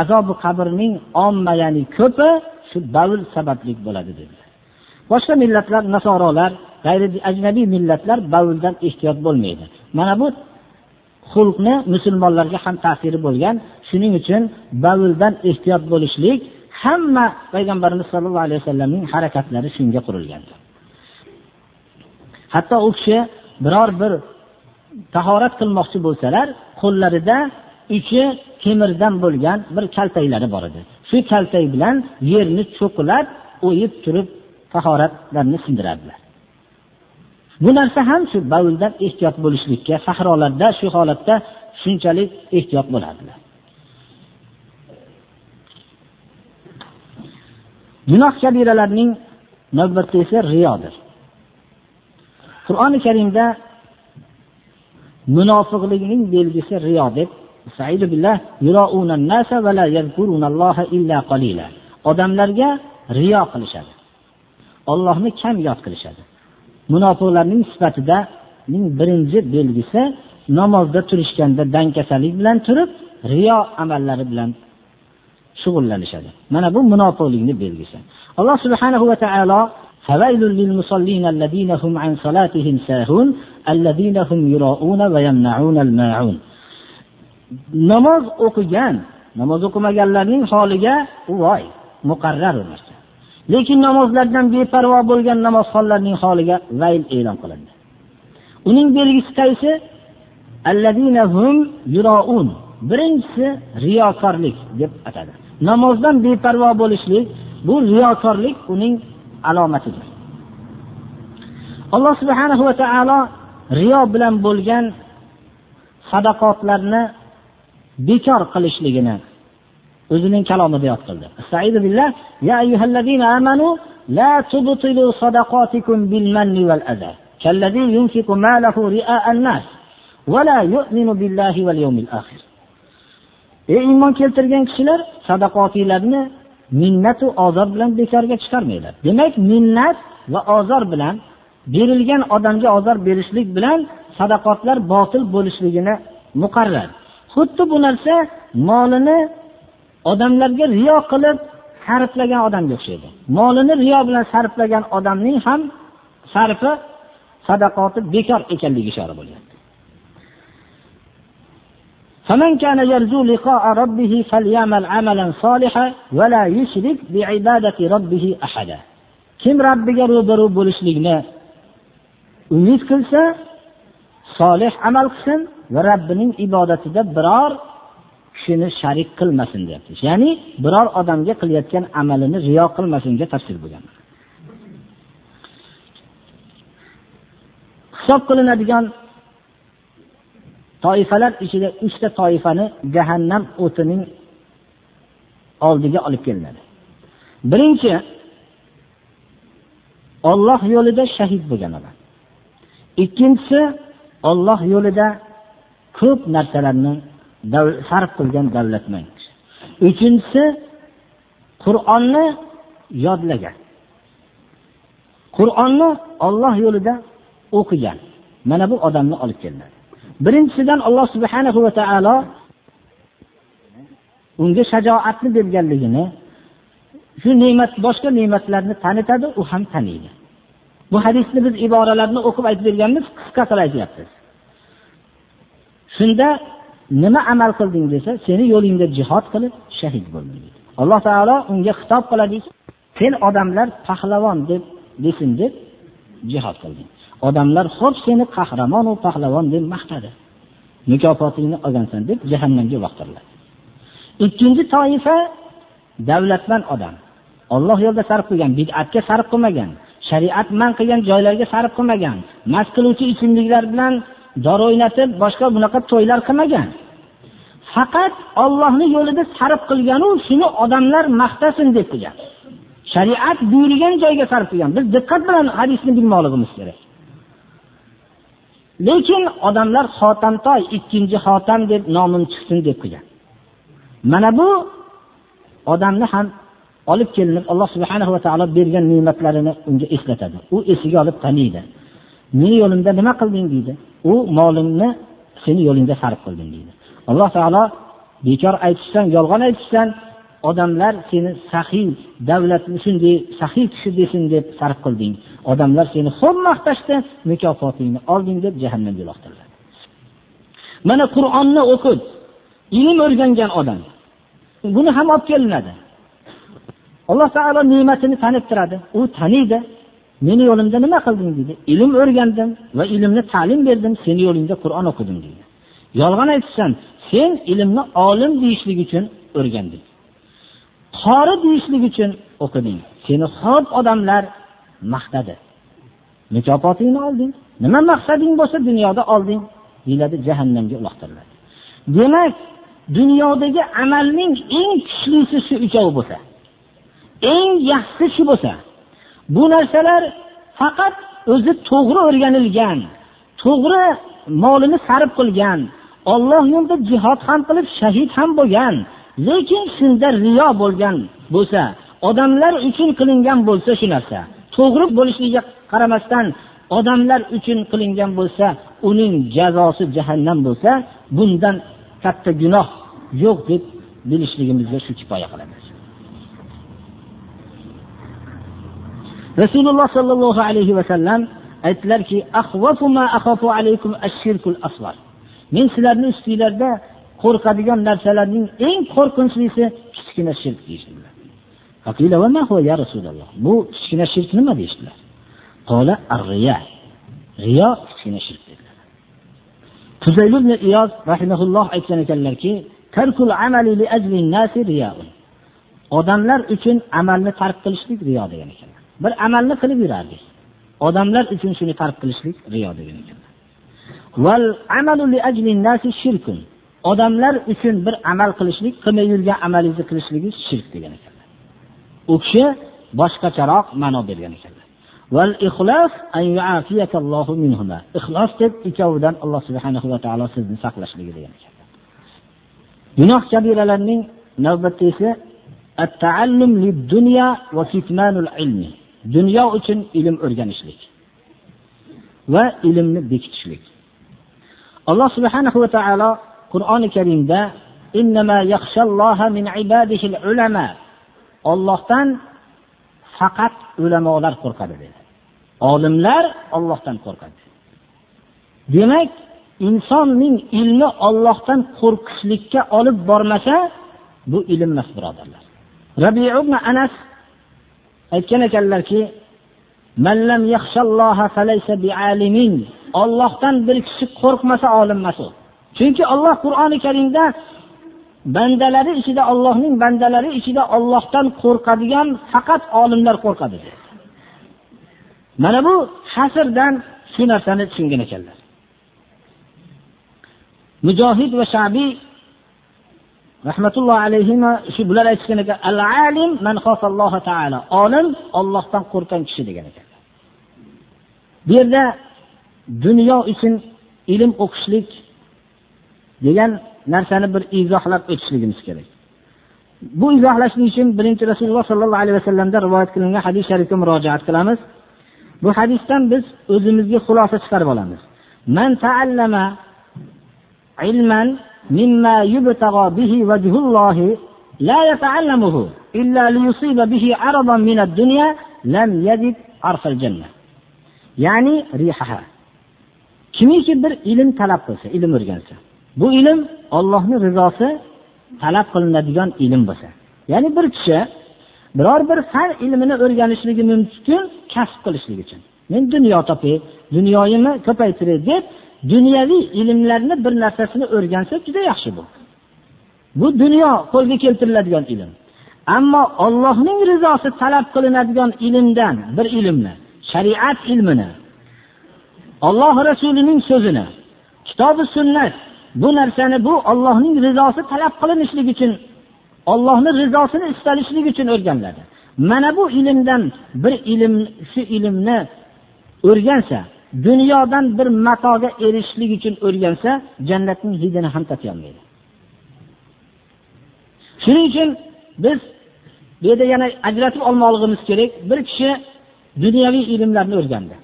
Speaker 1: azobi qabrning omma ya'ni ko'pi shu bavl sababli bo'ladi dedilar. boshqa millatlar nasorolar g'ayri ajnabiy millatlar bavldan ehtiyot bo'lmaydi mana bu xulqni musulmonlarga ham ta'siri bo'lgan shuning uchun bavldan ehtiyot bo'lishlik hamma payg'ambarimiz sollallohu alayhi vasallamning harakatlari shunga qurilgan hatto u kishi biror bir tahorat qilmoqchi bo'lsalar qo'llarida uchi temirdan bo'lgan bir kaltaklari bor edi. Shu kaltak bilan yerni cho'qilab o'yib turib tahoratlarni sindirardilar. Bu narsa ham shu bavldan ehtiyot bo'lishlikka sahrolarda shu holatda shunchalik ehtiyot bo'lardilar. Gunoh kabiralarning navbatda esa riyodir. Qur'oni karimda munofiqlikning belgisi riyo deb odamlarga riyo qilishadi. Ollohni kam yod qilishadi. Munofiqlarning sifatida birinchi belgisi namozda turishganda dangkasalik bilan turib riyo amallari bilan shug'ullanishadi. Mana bu munofiqlikni belgisi. Alloh subhanahu va taolo namoz o'qigan namoz o'qimaganlarning holiga voy muqarrar narsa. Lekin namozlardan beparvo bo'lgan namozxonlarning holiga vayl e'lon qilindi. Uning belgisi qaysi? birinchisi riyokorlik deb atadi. Namozdan beparvo bo'lishlik bu riyokorlik uning alomatidir. Alloh subhanahu va taolo riyo bilan bo'lgan sadaqotlarni bekor qilishligini o'zining kalomida yod qildi billah ya ayyuhallazina amanu la tubtilu sadaqatikum bil manni wal adha. Kallazi yunfiqu malahu ria'an nas va la yu'minu billahi wal yawmil akhir. Ey iymon keltirgan kishilar sadaqotingizni minnat va azob bilan bekorga chiqarmanglar. Demak minnat va azob bilan berilgan odamga ozor berishlik bilan sadaqotlar botil bo'lishligini muqarrar xuddi bu narsa molini odamlarga riyo qilib sarflagan odamga o'xshaydi molini riyo bilan sarflagan odamning ham sarfi sadaqoti bekor ekanligiga ishora bo'lyapti فمن كان يرجو لقاء ربه فليعمل عملا صالحا ولا يشرك بعبادة ربه أحدا kim robbiga ro'baru bo'lishlikni umid qilsa solih amal qilsin va rabbining ibodatida biror kishini sharik qilmasin deyapti. Ya'ni biror odamga qilayotgan amalini riyo qilmasinga tafsir bo'lgan. Hisob qilinadigan toifalar ichida uchta toifani jahannam o'tining oldiga olib kelinadi. Birinchi olloh yo'lida shahid bo'lgan odam. Ikkinchisi Alloh yo'lida ko'p narsalarni sarf qilgan davlatmand uchinchisi qur'onni yodlagan. Qur'onni Alloh yo'lida o'qigan. Mana bu odamni olib kelinadi birinchisidan alloh subhanahu va taolo unga shajoatni berganligini shu ne'mat boshqa ne'matlarni tanitadi u ham taniydi. Bu hadisni biz iboralarni o'qib aytib berganmiz qisqa qilib aytyapmiz shunda nima amal qilding desa seni yo'lingda jihod qilib shahid bo'lding deydi alloh taolo unga xitob qiladiki sen odamlar pahlavon deb desin deb jihod qilding. Odamlar xo'p seni qahramonu pahlavon deb maqtadi. Mukofotingni olgansan deb jahannamga uloqtiriladi ikkinchi toifa davlatmand odam. Olloh yo'lida sarf qilgan bid'atga sarf qilmagan. Shariat man qilgan joylarga sarf qilmagan mast qiluvchi ichimliklar bilan dori o'ynatib boshqa bunaqa to'ylar qilmagan. Faqat ollohni yo'lida sarf qilganu shuni odamlar maqtasin deb qilgan. Shariat buyurgan joyga sarf qilgan. Biz diqqat bilan hadisni bilmoqligimiz kerak. Lekin odamlar xotamtoy ikkinchi xotam deb nomim chiqsin deb qilgan. Mana bu odamni ham olib kelinib alloh subhana va taolo bergan ne'matlarini unga eslatadi. U esiga olib taniydi. Meni yo'limda nima qilding deydi. U molimni seni yo'lingda sarf qildim deydi. Alloh taolo bekor aytishsan yolg'on aytishsan odamlar seni saxiy davlatni shunday saxiy kishi desin deb sarf qilding. Odamlar seni xo'p maqtashdi mukofotingni olding deb jahannamga uloqtiriladi mana qur'onni o'qib ilm o'rgangan odam. Buni ham olib kelinadi. Alloh taolo ne'matini tanib turadi. U taniydi. Meni yo'limda nima qilding deydi. Ilm o'rgandim va ilmni ta'lim berdim. Seni yo'lingda qur'on o'qidim deydi. Yolg'on aytishsan sen ilmni olim deyishlik uchun o'rganding. Qori deyishlik uchun o'qiding. Seni xob odamlar maqtadi. Mukofotingni olding. Nima maqsading bo'lsa dunyoda olding deyiladi jahannamga uloqtiriladi. Demak dunyodagi amalning eng kuchlisi shu uchov bo'lsa. Eng yaxshisi shu bo'lsa bu narsalar faqat o'zi to'g'ri o'rganilgan to'g'ri molini sarf qilgan Alloh yo'lida jihod ham qilib shahid ham bo'lgan, lekin shunda riyo bo'lgan bo'lsa, odamlar uchun qilingan bo'lsa shu narsa, to'g'ri bo'lishligiga qaramasdan odamlar uchun qilingan bo'lsa, uning jazosi jahannam bo'lsa, bundan katta gunoh yo'q deb bilishligimizga shu kifoya qiladi. Rasululloh sollallohu alayhi vasallam aytdilarki, ma alaykum ash-shirkul asghar." Men sizlarning ustingizlarda qo'rqadigan narsalarning eng qo'rqinchlisi kichkina shirk deyishdilar. Ya Rasululloh? Bu kichkina shirk nima deyishdilar? Qola ar-riya. Riyo kichkina shirk dedilar. Tuzayl ibn Iyaz rahimahulloh aytgan ekanlarki, tarkul amali li ajli nasi. Odamlar uchun amalni tark qilishlik riyo degan ekanlar. Bir amalni qilib yurardik. Odamlar uchun shuni farq qilishlik riyo degan ekanlar. Amalu li ajli nasi shirk. Odamlar uchun bir amal qilishlik, qilmay yurgan amalingizni qilishligingiz shirk degan ekanlar. U kishi boshqacharoq ma'no bergan ekanlar. Val ixlos an yu'afiyaka Allohu minhuma. Ixlos deb ikkovidan Alloh subhanahu va taolo sizni saqlashligi degan ekanlar. Gunoh kabiralarning navbatda esa Dunya. Dunyo uchun ilm o'rganishlik va ilmni bekitishlik. Alloh subhanahu va taolo Qur'oni Karimda innama min ibadihi ulama. Allohdan faqat ulamolar qo'rqadi dedi. Olimlar Allohdan qo'rqadi. Demak, insonning ilmi Allohdan qo'rqishlikka olib bormasa, bu ilm emas, birodarlar. Rabi' ibn Anas aytgan ekanlarki, "Man lam yaxshalloha falaysa bi'alimin." Allohdan bir kishi qo'rqmasa olim emas u. Chunki Alloh Qur'oni Karimda bandalari ichida Allohning bandalari ichida Allohdan qo'rqadigan faqat olimlar qo'rqadi. Mana bu hasrdan shu narsani tushungan ekanlar. Mujohid va Shabiy rahmatulloh alayhima shu bular aytishgan ekan al-alim man Alloh taala olim ollohdan qo'rqgan kishi degan ekan Bu yerda dunyo uchun ilm o'qishlik degan narsani bir izohlab o'tishligimiz kerak. Bu izohlashlik uchun birinchi Rasululloh sollallohu alayhi vasallamda rivoyat qilingan hadis sharifga murojaat qilamiz. Bu hadisdan biz o'zimizga xulosa chiqarib olamiz. Man ta'allama ilman مما يبتغى bihi وجه la لا illa إلا bihi aradan min ad-dunya lam يجد عرف الجنة Ya'ni ريحها Kimiki bir ilm talab qilsa, ilm o'rgansa, bu ilm ollohni rizosi talab qilinadigan ilm bo'lsa. Ya'ni bir kishi biror bir fan ilmini o'rganishligi mumkin kasb qilishlik uchun. Men dunyo topay, dunyoyimni ko'paytiray deb dunyoviy ilmlarni bir narsasini o'rgansa juda yaxshi bu. Bu dunyo qo'lga keltiriladigan ilm. Ammo Allohning rizosi talab qilinadigan ilmdan bir ilmni, shariat ilmini, Alloh rasulining so'zini, kitobi sunnat bu narsani bu Allohning rizosi talab qilinishlik uchun Allohning rizosini istalishlik uchun o'rganiladi. Mana bu ilmdan bir ilm shu ilmni o'rgansa, dunyodan bir matoga erishishlik uchun o'rgansa, jannatning hidini ham topa olmaydi. Shuning uchun biz bu yerda yana ajratib olmoqligimiz kerak. Bir kishi dunyoviy ilmlarni o'rgandi.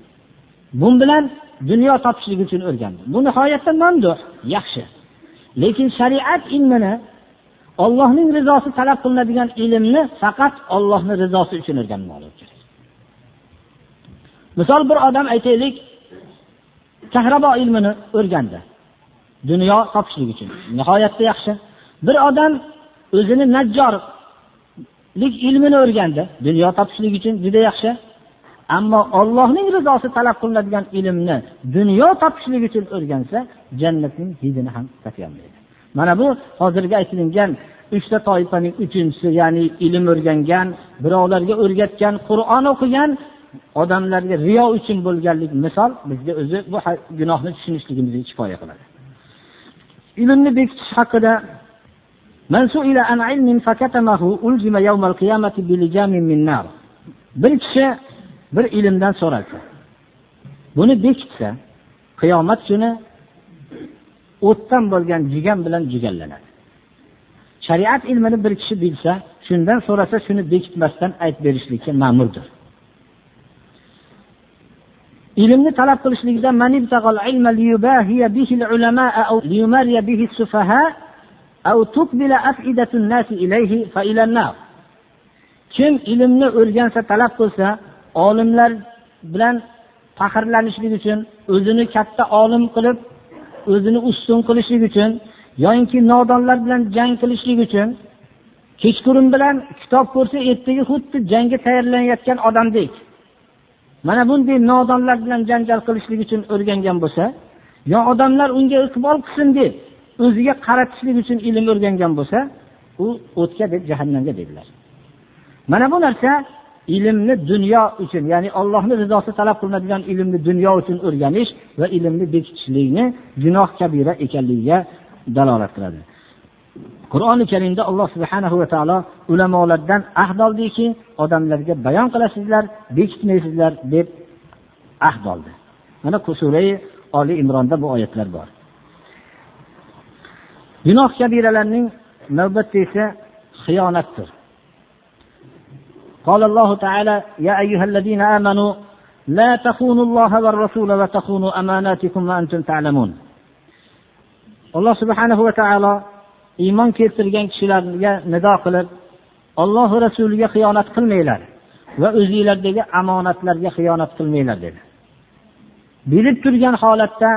Speaker 1: Bu bilan dunyo topishlik uchun o'rgandi. Bu nihoyatda mamduh, yaxshi. Lekin shariat ilmini Allohning rizosi talab qilinadigan ilmni faqat Allohning rizosi uchun o'rganmoqlik kerak. Misol bir odam aytaylik, kahrabo ilmini o'rgandi. Dunyo topishlik uchun. Nihoyatda yaxshi. Bir odam o'zini najjorlik ilmini o'rgandi. Dunyo topishlik uchun juda yaxshi. Ammo Allohning rizosi talab qilinadigan ilmni dunyo topishlik uchun o'rgansa, jannatning hidini ham topolmaydi. Mana bu hozirgi aytilgan uchta toifaning uchinchisi, ya'ni ilm o'rgangan, birovlarga o'rgatgan, Qur'on o'qigan odamlarga riyo uchun bo'lganlik misol bizga o'zi bu gunohni tushunishligimizga kifoya qiladi. Ilmni bekitish haqida yawmal qiyamati min nar. Bir kishi bir ilmdan so'ralsa, buni bekitsa, qiyomat kuni o'tdan bo'lgan jigan bilan jugallanadi shariat ilmini bir kishi bilsa shundan so'rasa shuni bekitmasdan aytib berishlikka ma'murdir ilmni talab qilishlikda kim ilmni o'rgansa talab qilsa olimlar bilan faxrlanishlik uchun o'zini katta olim qilib o'zini ustun qilishlik uchun yoyinki nodonlar bilan jang qilishlik uchun kechqurun bilan kitob ko'rsa ertaga xuddi jangga tayyorlanayotgan odamdek. Mana bunday nodonlar bilan janjal qilishlik uchun o'rgangan bo'lsa yo odamlar unga iqbol qilsin deb o'ziga qaratishlik uchun ilm o'rgangan bo'lsa u o'tga deb jahannamga dedilar. Mana bu narsa ilmni dunyo uchun ya'ni allohni rizosi talab qilinadigan ilmni dunyo uchun o'rganish va ilmni bekitishlikni gunoh kabira ekanligiga dalolat qiladi. qur'oni karimda alloh subhanahu va taolo ulamolardan ahd oldiki odamlarga bayon qilasizlar bekitmaysizlar deb ahd oldi mana surai oli imronda bu oyatlar bor gunoh kabiralarning navbatda esa xiyonatdir قال الله تعالى يا أيها الذين آمنوا لا تخونوا الله والرسول وتخونوا أماناتكم وأنتم تعلمون alloh subhanahu va taolo iymon keltirgan kishilarga nido qilib allohi rasuliga xiyonat qilmanglar va o'zinglardagi omonatlarga xiyonat qilmanglar dedi. Bilib turgan holatda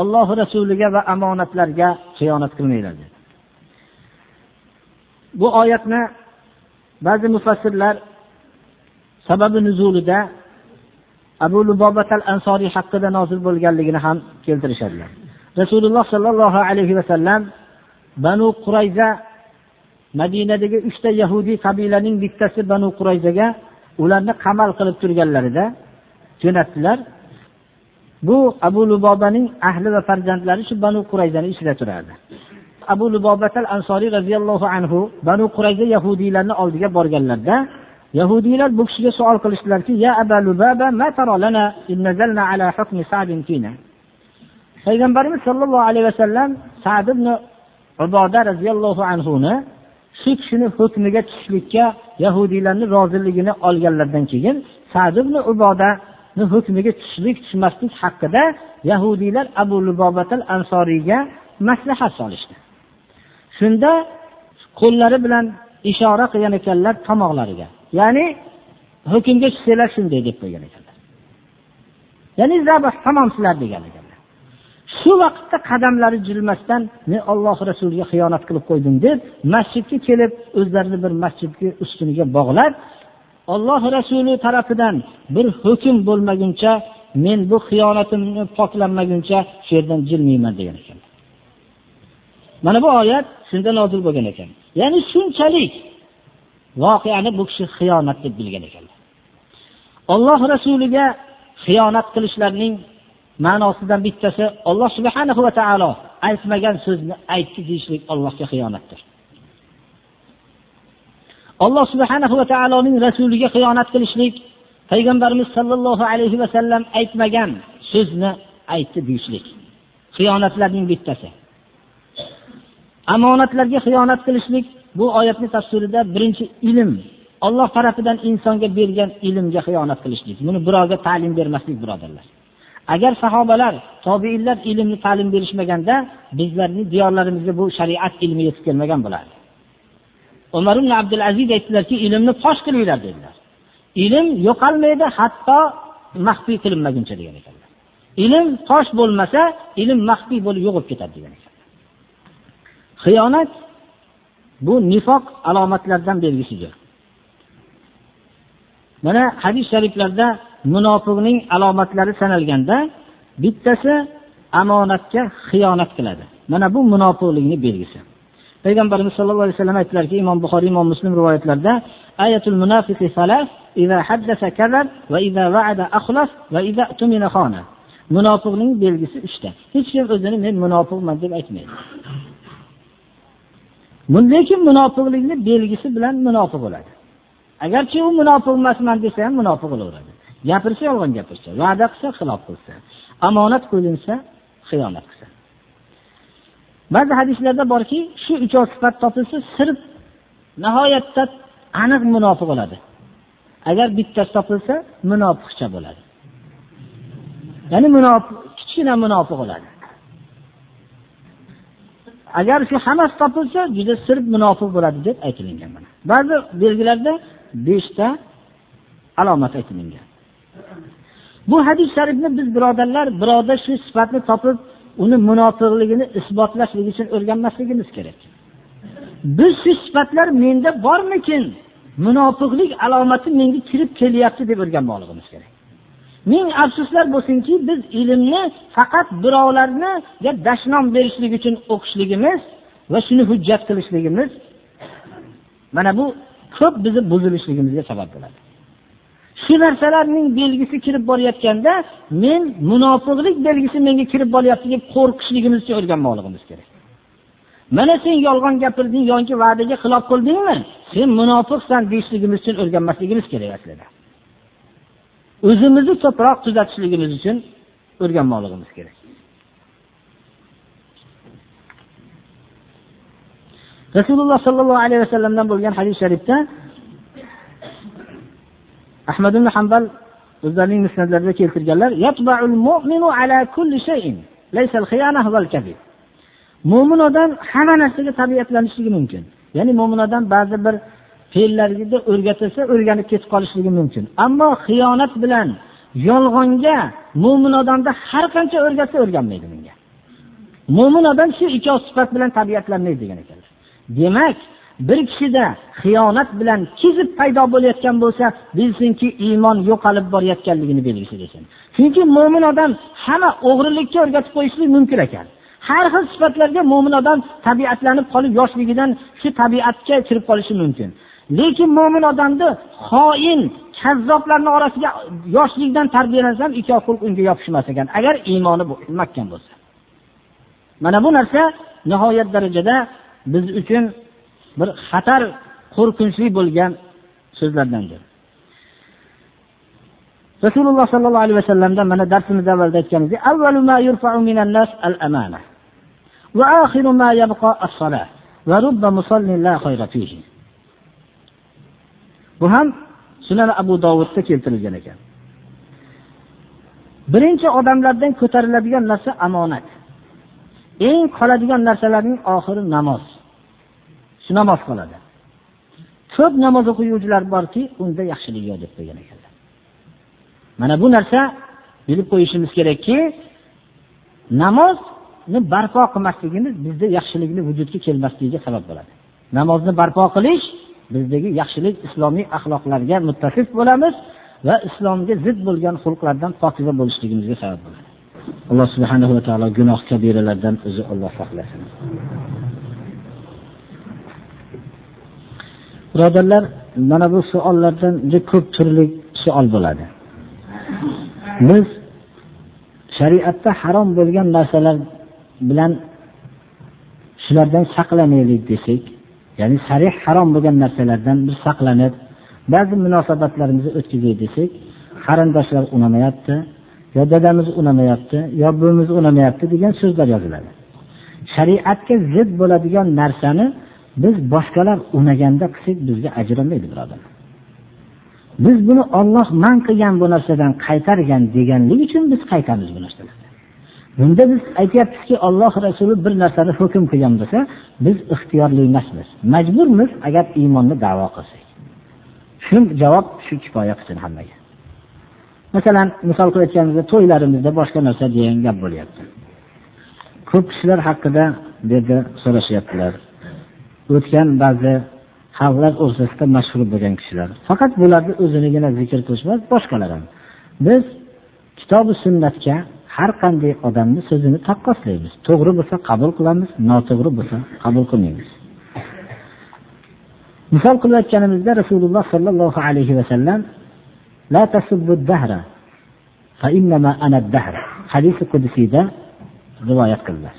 Speaker 1: ollohu rasuliga va omonatlarga xiyonat qilmanglar dedi. Bu oyatni ba'zi mufassirlar sababi nuzulida abu lubobatal ansoriy haqida nozil bo'lganligini ham keltirishadilar. Rasululloh sollallohu alayhi vasallam banu qurayza madinadagi uchta yahudiy qabilaning bittasi banu qurayzaga ularni qamal qilib turganlarida jo'natdilar. Bu abu lubobaning ahli va farzandlari shu banu qurayzani ichida turardi. Abu lubobatal ansoriy roziyallohu anhu banu qurayza yahudiylarni oldiga borganlarida yahudiylar bu kishiga savol qilishdilarki ya aba lubaba ma tara lana in nazalna ala hukmi sa'din fina payg'ambarimiz sollallohu alayhi vasallam sad ibn uboda roziyallohu anhuni shu kishini hukmiga tushishlikka yahudiylarni roziligini olganlaridan keyin sad ibn ubodani hukmiga tushishlik tushmaslik haqida yahudiylar abu lubobatal ansoriyga maslahat solishdi. Shunda qo'llari bilan ishora qilgan ekanlar tomoqlariga ya'ni hukmga tushsanglar shunday deb qo'ygan ekanlar. Ya'ni tamom sizlar degan ekan shu vaqtda qadamlari jilmasdan men olloh rasuliga xiyonat qilib qo'ydim deb masjidga kelib o'zlarini bir masjidni ustuniga bog'lab olloh rasuli tarafidan bir hukm bo'lmaguncha men bu xiyonatimni poklanmaguncha shu yerdan jilmayman degan ekan. Mana bu oyat shunda nozil bo'lgan ekan. Ya'ni shunchalik voqeani bu kishi xiyonat deb bilgan ekanlar alloh rasuliga xiyonat qilishlarning ma'nosidan bittasi alloh subhanahu va taolo aytmagan so'zni aytdi deyishlik allohga xiyonatdir alloh subhanahu va taoloning rasuliga xiyonat qilishlik payg'ambarimiz sollallohu alayhi vasallam aytmagan so'zni aytdi deyishlik. Xiyonatlarning bittasi. Omonatlarga xiyonat qilishlik bu oyatni tafsirida birinchi ilm olloh tarafidan insonga bergan ilmga xiyonat qilishlik. Buni birovga ta'lim bermaslik birodarlar. Agar sahobalar tobiinlar ilmni ta'lim berishmaganda bizlarning diyorlarimizga bu shariat ilmi yetib kelmagan bo'lardi. Umar ibn abdul aziz aytdilarki ilmni fosh qilinglar dedilar. Ilm yo'qolmaydi hatto maxfiy qilinmaguncha degan ekanlar. Ilm fosh bo'lmasa ilm maxfiy bo'lib yo'qolib ketadi degan ekan xiyonat bu nifoq alomatlaridan belgisidir. Mana hadis shariflarda munofiqning alomatlari sanalganda bittasi amonatga xiyonat qiladi. Mana bu munofiqlikni belgisi. Payg'ambarimiz sallallohu alayhi vasallam aytdilarki imom buxoriy imom muslim rivoyatlarida ayatul munafiqi iza haddasa kazab va iza va'ada axlas va iza tumina xona munofiqning belgisi uchta. Hech kim o'zini men munofiqman deb aytmaydi. Lekin munofiqlikni belgisi bilan munofiq bo'ladi. Agarchi u munofiq emasman desa ham munofiq bo'laveradi. Gapirsa yolg'on gapirsa va'da qilsa xilof qilsa omonat qo'yilsa xiyonat qilsa. Ba'zi hadislarda borki shu uchov sifat topilsa sirf nihoyatda aniq munofiq bo'ladi. Agar bittasi topilsa munofiqcha bo'ladi. Ya'ni munofiq kichkina munofiq bo'ladi. Agar shu hammasi topilsa juda sirf munofiq bo'ladi deb aytilingan mana. Ba'zi belgilarda beshta alomat aytilingan bu hadis sharifni biz birodarlar birodar shu sifatni topib uni munofiqligini isbotlashlik uchun o'rganmasligimiz kerak. Biz shu sifatlar menda bormikin munofiqlik alomati menga kirib kelyapti deb o'rganmoqligimiz kerak. Ming afsuslar bo'lsinki biz ilmni faqat birovlarga dashnom berishlik uchun o'qishligimiz va shuni hujjat qilishligimiz mana bu ko'p bizni buzilishligimizga sabab bo'ladi. Shu narsalarning belgisi kirib borayotganda men munofiqlik belgisi menga kirib boryapti deb qo'rqishligimiz uchun o'rganmoqligimiz kerak. Mana sen yolg'on gapirding yoki va'daga xilof qildingmi? Sen munofiqsan deyishligimiz uchun o'rganmasligimiz kerak aslida. O'zimizni ko'proq tuzatishligimiz uchun o'rganmoqligimiz kerak. Rasululloh sollallohu alayhi vasallamdan bo'lgan hadis sharifda ahmad ibn hambal o'zlarining musnatlarida keltirganlar mo'min odam hamma narsaga tabiatlanishligi mumkin. Ya'ni mo'min odam ba'zi bir fe'llarga o'rgatilsa o'rganib ketib qolishligi mumkin. Ammo xiyonat bilan yolg'onga mo'min odamda har qancha o'rgatsa o'rganmaydi bunga mo'min odam shu ikki sifat bilan tabiatlanmaydi degan ekanlar. Demak bir kishida xiyonat bilan kizib paydo bo'layotgan bo'lsa bilsinki iymon yo'qolib borayotganligini belgisi desin. Chunki mo'min odam hamma o'g'rilikka o'rgatib qo'yishlik mumkin ekan. Har xil sifatlarga mo'min odam tabiatlanib qolib yoshligidan shu tabiatga kirib qolishi mumkin. Lekin mo'min odamni xoin kazzoblarni orasiga yoshlikdan tarbiyalansa ham ikki unga yopishmas ekan agar iymoni mahkam bo'lsa. Mana bu narsa nihoyat darajada biz uchun bir xatar qo'rqinchli bo'lgan so'zlardandir. Rasululloh sollallohu alayhi vasallamdan mana darsimiz avvalda aytganimizdek bu ham sunan abu dovudda keltirilgan ekan. Birinchi odamlardan ko'tariladigan narsa omonat. Eng qoladigan narsalarning oxiri namoz. Namoz qoladi ko'p namoz o'qiyuvchilar borki unda yaxshilik yo'q deb qo'ygan ekanlar. Mana bu narsa bilib qo'yishimiz kerakki namozni barpo qilmasligimiz bizda yaxshilikni vujudga kelmasligiga sabab bo'ladi. Namozni barpo qilish bizdagi yaxshilik islomiy axloqlarga muttasif bo'lamiz va islomga zid bo'lgan xulqlardan pokiza bo'lishligimizga sabab bo'ladi. Alloh subhanahu va taolo gunoh kabiralardan o'zi olloh saqlasin birodarlar mana bu savollardan juda ko'p turli savol bo'ladi. Biz shariatda harom bo'lgan narsalar bilan shulardan saqlanaylik desak ya'ni sarih harom bo'lgan narsalardan biz saqlanib ba'zi munosabatlarimizni o'tkazaylik desak qarindoshlar unamayapti yo dadamiz unamayapti yo buvimiz unamayapti degan so'zlar yoziladi. Shariatga zid bo'ladigan narsani biz boshqalar unaganda qilsak bizga ajramaydi birodar. Biz buni olloh man qilgan bu narsadan qaytargan deganlik uchun biz qaytamiz bu narsalarni bunda biz aytyapmizki olloh rasuli bir narsani hukm qilgan bo'lsa biz ixtiyorli emasmiz. Majburmiz agar iymonni davo qilsak. Shu javob shu kifoya qilsin hammaga. Masalan misol qilib aytganimizda to'ylarimizda boshqa narsa degan gap bo'lyapti. Ko'p kishilar haqida bu yerda so'rashyaptilar. O'tgan ba'zi xalqlar o'rtasida mashhur bo'lgan kishilar. Faqat bularni o'zinigina zikr qilish emas boshqalar ham. Biz kitobi sunnatga har qanday odamni so'zini taqqoslaymiz. To'g'ri bo'lsa qabul qilamiz noto'g'ri bo'lsa qabul qilmaymiz. Misol qilayotganimizda rasululloh sollallohu alayhi vasallam la dahra fa ana dahr hadisi qudusiyda rivoyat qildilar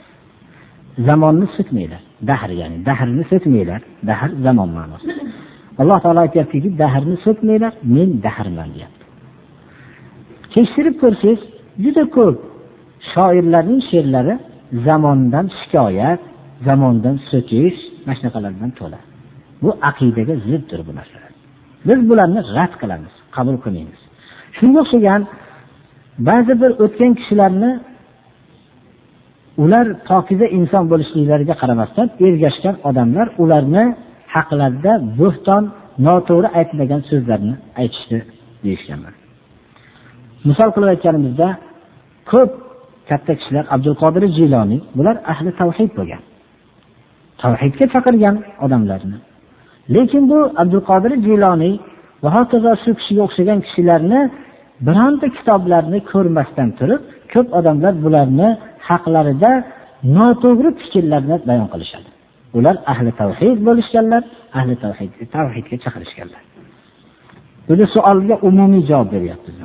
Speaker 1: zamonni so'kmanglar dahr ya'ni dahrni so'kmanglar. Dahr zamon ma'nosi. Alloh taolo aytyaptiki dahrni so'kmanglar men dahrman deyapti. Tekshirib ko'rsangiz juda ko'p shoirlarning she'rlari zamondan shikoyat zamondan so'kish mana shunaqalar bilan to'la. Bu aqidaga ziddir bu narsalar. Biz bularni rad qilamiz qabul qilmaymiz. Shunga o'xshagan ba'zi bir o'tgan kishilarni ular pokiza inson bo'lishliklariga qaramasdan ergashgan odamlar ularni haqlarida bo'xton noto'g'ri aytilmagan so'zlarni aytishdi deyishganlar. Misol qilib aytganimizda ko'p katta kishilar abdul qodir jiloniy bular ahli tavhid bo'lgan. Tavhidga chaqirgan odamlarni. Lekin bu abdul qodir jiloniy va hokazo shu kishiga o'xshagan kishilarni bironta kitoblarni ko'rmasdan turib ko'p odamlar bularni haqlarida noto'g'ri fikrlarni bayon qilishadi. Ular ahli tavhid bo'lishganlar ahli tavhid tavhidga chaqirishganlar. Buni savolga umumiy javob beryapmiz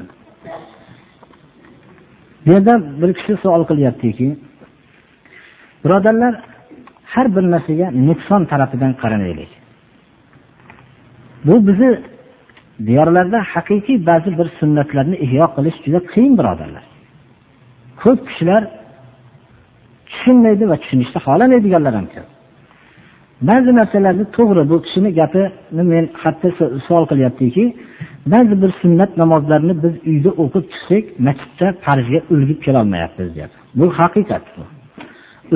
Speaker 1: bu yerda bir kishi savol qilyaptiki birodarlar har bir narsaga nuqson tarafidan qaramaylik bu bizni diyorlarda haqiqiy ba'zi bir sunnatlarni ihyo qilish juda qiyin birodarlar. Ko'p kishilar tushunmaydi va tushunishni xohlamaydiganlar ham ko'p. Ba'zi narsalarni to'g'ri bu kishini gapini men xatda savol qilyaptiki ba'zi bir sunnat namozlarini biz uyda o'qib chiqsak masjidda farzga ulgib kelolmayapmiz deyapti. Bu haqiqat bu.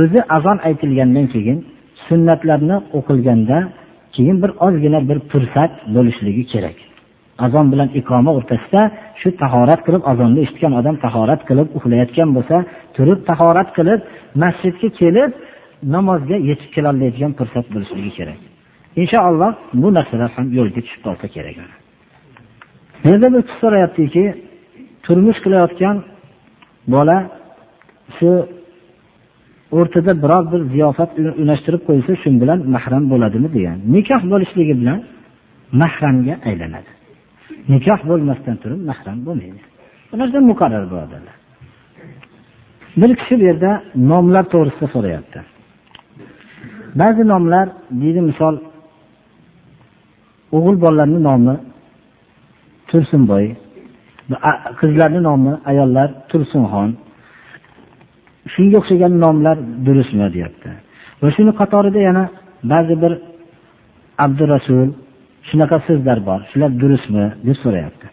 Speaker 1: O'zi azon aytilgandan keyin sunnatlarni o'qilganda keyin bir ozgina bir fursat bo'lishligi kerak. Azon bilan iqoma o'rtasida shu tahorat qilib azonni eshitgan odam tahorat qilib uxlayotgan bo'lsa turib tahorat qilib masjidga kelib namozga yetib kelolmaydigan fursat bo'lishligi kerak. Inshaalloh bu narsalar ham yo'lga tushib qolsa kerak. Bu yerda bir kishi so'rayaptiki turmush qilayotgan bola shu o'rtada biror bir ziyofat unashtirib qo'ysa shu bilan mahram bo'ladimi degan. Nikoh bo'lishligi bilan mahramga aylanadi. Nikoh bo'lmasdan turib mahram bo'lmaydi. Bu narsa muqarrar birodarlar. Bir kishi bu yerda nomlar to'g'risida so'rayapti. Ba'zi nomlar deydi misol o'g'il bolalarni nomi tursunboy qizlarni nomi ayollar tursunxon. Shunga o'xshagan nomlar durustmi deyapti? Va shuni qatorida yana ba'zi bir abdurasul shunaqa so'zlar bor. Shular durustmi? deb so'rayapti.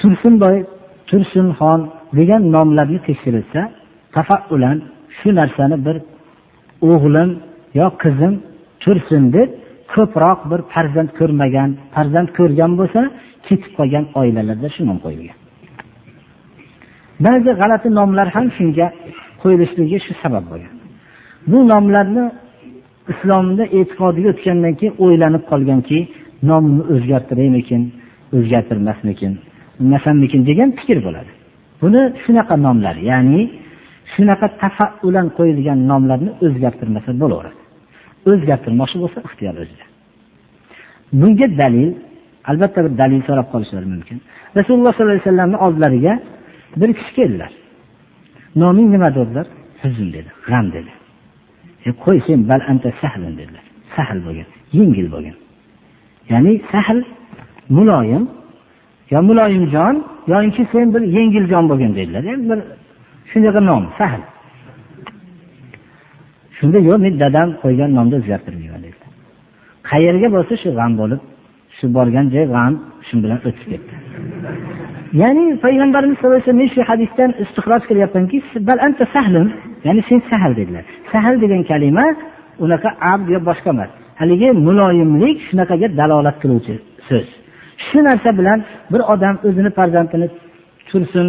Speaker 1: Tursunboy tursunxon degan nomlarni tekshirilsa tafaulan shu narsani bir o'g'lim yo qizim tursin deb ko'proq bir farzand ko'rmagan farzand ko'rgan bo'lsa ketib qolgan oilalarda shu nom qo'yilgan. Ba'zi g'alati nomlar ham shunga qo'yilishligiga shu sabab bo'lgan. Bu nomlarni islomda e'tiqodiga o'tgandan keyin o'ylanib qolganki nomimni o'zgartiraymikin o'zgartirmasmikin bilmasammikin degan fikr bo'ladi. Buni shunaqa nomlar ya'ni shunaqa tafaulan qo'yilgan nomlarni o'zgartirmasa bo'laveradi. O'zgartirmoqchi bo'lsa ixtiyor o'zida. Bunga dalil albatta bir dalil so'rab qolishlari mumkin. Rasululloh sollallohu alayhi vasallamni oldilariga bir kishi keldilar. Noming nima dedilar? Huzn dedi g'am dedi. Qo'y sen bal anta sahlin dedilar. Sahl bo'lgan yengil bo'lgan. Ya'ni sahl muloyim yo muloyimjon yoinki sen bir yengiljon bo'lgin dedilar. Bir shunaqa nom sahl. Shunda yo'q men dadam qo'ygan nomni o'zgartirmayman dedilar. Qayerga bo'lsa shu g'am bo'lib shu borgan joy g'am shu bilan o'tib ketdi. Ya'ni payg'ambarimiz sallallohu alayhi vasallam men shu hadisdan istihroj qilyapmanki bal anta sahlim ya'ni sen sahl dedilar. Sahl degan kalima unaqa abd yo boshqa emas. Haligi muloyimlik shunaqaga dalolat qiluvchi so'z. Shu narsa bilan bir odam o'zini farzandini tursin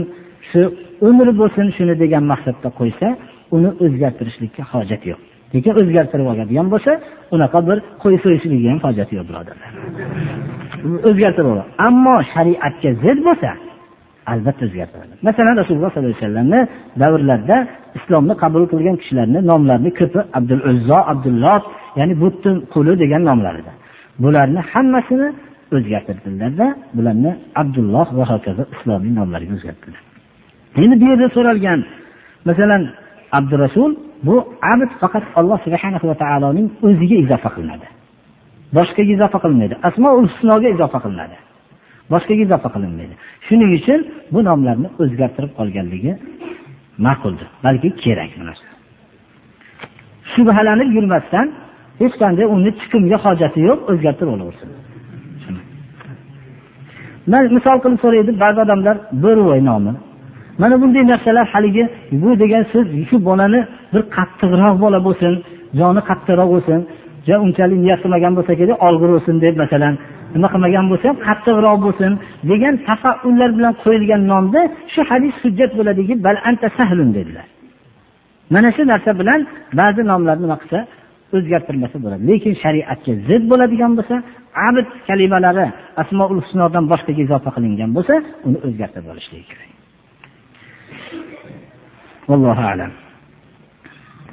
Speaker 1: shu umri bo'lsin shuni degan maqsadda qo'ysa uni o'zgartirishlikka hojat yo'q. Lekin o'zgartirib oladigan bo'lsa unaqa bir qo'y so'yishlikka ham hojati yo'q birodarlar. O'zgartirib ammo shariatga zid bo'lsa albatta o'zgartiradi. Masalan rasululloh sollallohu alayhi vasallamni davrlarida islomni qabul qilgan kishilarni nomlarini ko'pi abdul uzzo abdulloh ya'ni butni quli degan nomlar edi bularni hammasini o'zgartirdilarda bularni abdulloh va hokazo islomiy nomlariga o'zgartirdilar. Endi bu yerda so'ralgan masalan abdurasul bu abd faqat alloh subhanahu va taoloning o'ziga izofa qilinadi. Boshqaga izofa qilinmaydi. Asmoul husnoga izofa qilinadi. Boshqaga izofa qilinmaydi. Shuning uchun bu nomlarni o'zgartirib qolganligi ma'quldir balki kerak bu narsa. Shubhalanib yurmasdan hech qanday uni chiqimga hojati yo'q o'zgartirib olaversin. Man misol qilib so'raydi ba'zi odamlar bo'rivoy nomi. Mana bunday narsalar haligi bu degan so'z shu bolani bir qattiqroq bola bo'lsin joni qattiqroq bo'lsin unchalik niyat qilmagan bo'lsa kerak olg'ir bo'lsin deb masalan nima qilmagan bo'lsa ham qattiqroq bo'lsin degan tafaullar bilan qo'yilgan nomda shu hadis hujjat bo'ladiki bal anta sahlun dedilar. Mana shu narsa bilan ba'zi nomlarni nima qilsa o'zgartirmasa bo'ladi. Lekin shariatga zid bo'ladigan bo'lsa abd kalimalari asmoul husnodan boshqaga izofa qilingan bo'lsa uni o'zgartirib olishligi kerak. Vallohu alam.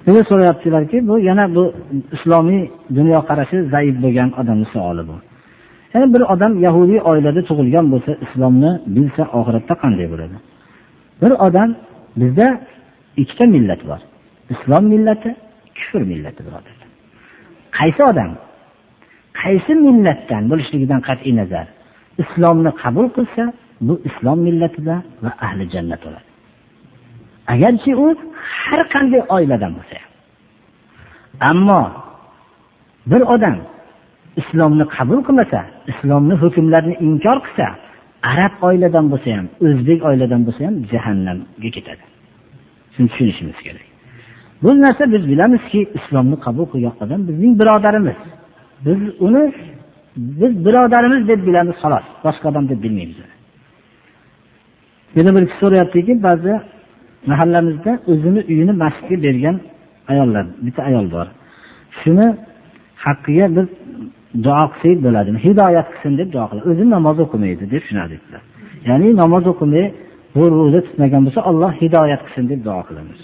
Speaker 1: Buni so'rayaptilarki, bu yana bu islomiy dunyoqarashi zaif bo'lgan odamning savoli bu. Ya'ni bir odam yahudiy oilada tug'ilgan bo'lsa, islomni bilsa, oxiratda qanday bo'ladi? Bir odam bizda ikkita millat bor. Islom millati, kufr millati birodarlar. Qaysi odam qaysi millatdan bo'lishligidan qat'iy nazar islomni qabul qilsa, bu islom millatida va ahli jannat bo'ladi. agarchi u har qanday oiladan bo'lsa ham ammo bir odam islomni qabul qilmasa islomni hukmlarini inkor qilsa arab oiladan bo'lsa ham o'zbek oiladan bo'lsa ham jahannamga ketadi. Shuni tushunishimiz kerak. Bu narsa biz bilamizki islomni qabul qilgan odam bizning birodarimiz. Biz uni biz birodarimiz deb bilamiz xolos. Boshqa odam deb bilmaymiz yana bir kishi so'rayaptiki ba'zi mahallamizda o'zini uyini masjidga bergan ayollar bitta ayol bor. Shuni haqqiga biz duo qilsak bo'ladimi hidoyat qilsin deb duo qiladi o'zi namoz o'qimaydi deb tushunadi ya'ni namoz o'qimay bu ro'za tutmagan bo'lsa alloh hidoyat qilsin deb duo qilamiz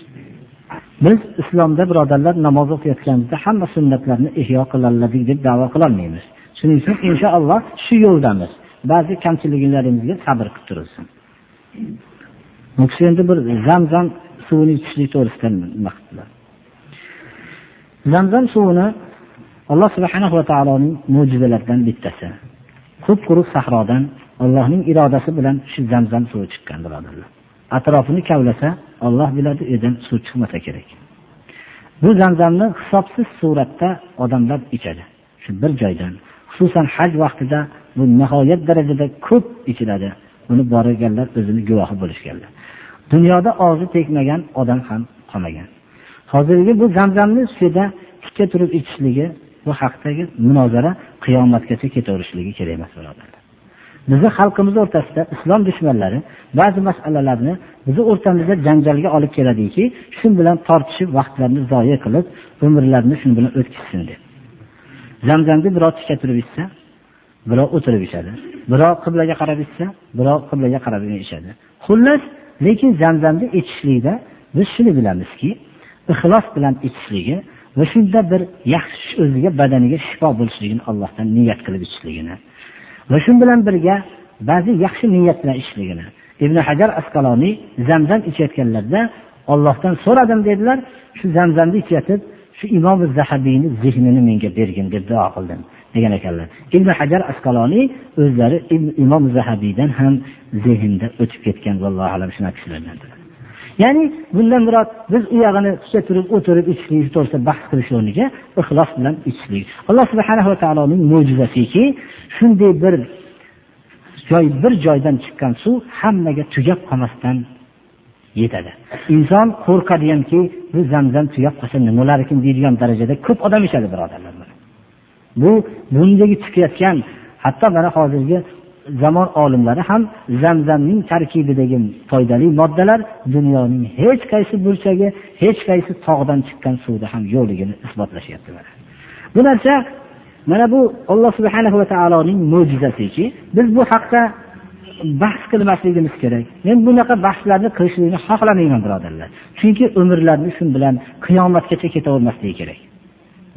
Speaker 1: biz islomda birodarlar namoz o'qiyotganimizda hamma sunnatlarni ihyo qilolmadik deb davo qilolmaymiz shuning uchun inshaalloh shu yo'ldamiz ba'zi kamchiliklarimizga sabr qilib turilsin u kishi endi bir zamzam suvini ichishlik to'g'risida nima qildilar zamzam suvini alloh subhanahu va taoloning mo'jizalaridan bittasi. Qup quruq sahrodan allohning irodasi bilan shu zamzam suvi chiqqan birodarlar. Atrofini kavlasa olloh biladi u yerdan suv chiqmasa kerak. Bu zamzamni hisobsiz suratda odamlar ichadi. Shu bir joydan xususan haj vaqtida bu nihoyat darajada ko'p ichiladi. Buni borganlar o'zini guvohi bo'lishganlar. Dunyoda og'zi tegmagan odam ham qolmagan. Hozirgi bu zamzamni suvida tikka turib ichishligi bu haqdagi munozara qiyomatgacha ketaverishligi kerak emas birodarlar. Bizni xalqimiz o'rtasida islom dushmanlari ba'zi masalalarni bizni o'rtamizda janjalga olib keladiki shu bilan tortishib vaqtlarini zoya qilib umrlarini shu bilan o'tkazsin deb. Zamzamni birov tikka turib ichsa birov o'tirib ichadi birov qiblaga qarab ichsa birov qiblaga qarab ichadi. Xullas lekin zamzamni ichishlikda biz shuni bilamizki ixlos bilan ichishligi va shunda bir yaxshi o'ziga badaniga shifo bo'lishligini allohdan niyat qilib ichishligini va shu bilan birga ba'zi yaxshi niyat bilan ichishligini ibn hajar asqaloniy zamzam ichayotganlarida ollohdan so'radim dedilar. Shu zamzamni ichayotib shu imom zahabiyni zehnini menga bergin deb duo qildim degan ekanlar. Ibn hajar asqaloniy o'zlari imom zahabiydan ham zehnda o'tib ketgan vallohu alam shunaqa kishilardan. Ya'ni bundan murod biz u yog'ini turib o'tirib ichishlik to'g'risida bahs qilish o'rniga ixlos bilan ichishlik. Alloh subhana va taoloning mo'jizasiki shunday bir joy bir joydan chiqqan suv hammaga tugab qolmasdan yetadi. Inson qo'rqadiganki bu zamzam tugab qolsa nimalarkin deydigan darajada ko'p odam ichadi birodarlar. Bu bundagi chiqayotgan hatto mana hozirgi zamon olimlari ham zamzamning tarkibidagi foydali moddalar dunyoning hech qaysi burchagi hech qaysi tog'dan chiqqan suvda ham yo'qligini isbotlashyapti bu narsa mana bu alloh subhana va taoloning mo'jizasiki biz bu haqda bahs qilmasligimiz kerak. Men bunaqa bahslarni qilishlikni xohlamayman birodarlar. Chunki umrlarni shu bilan qiyomatgacha ketavermasligi kerak.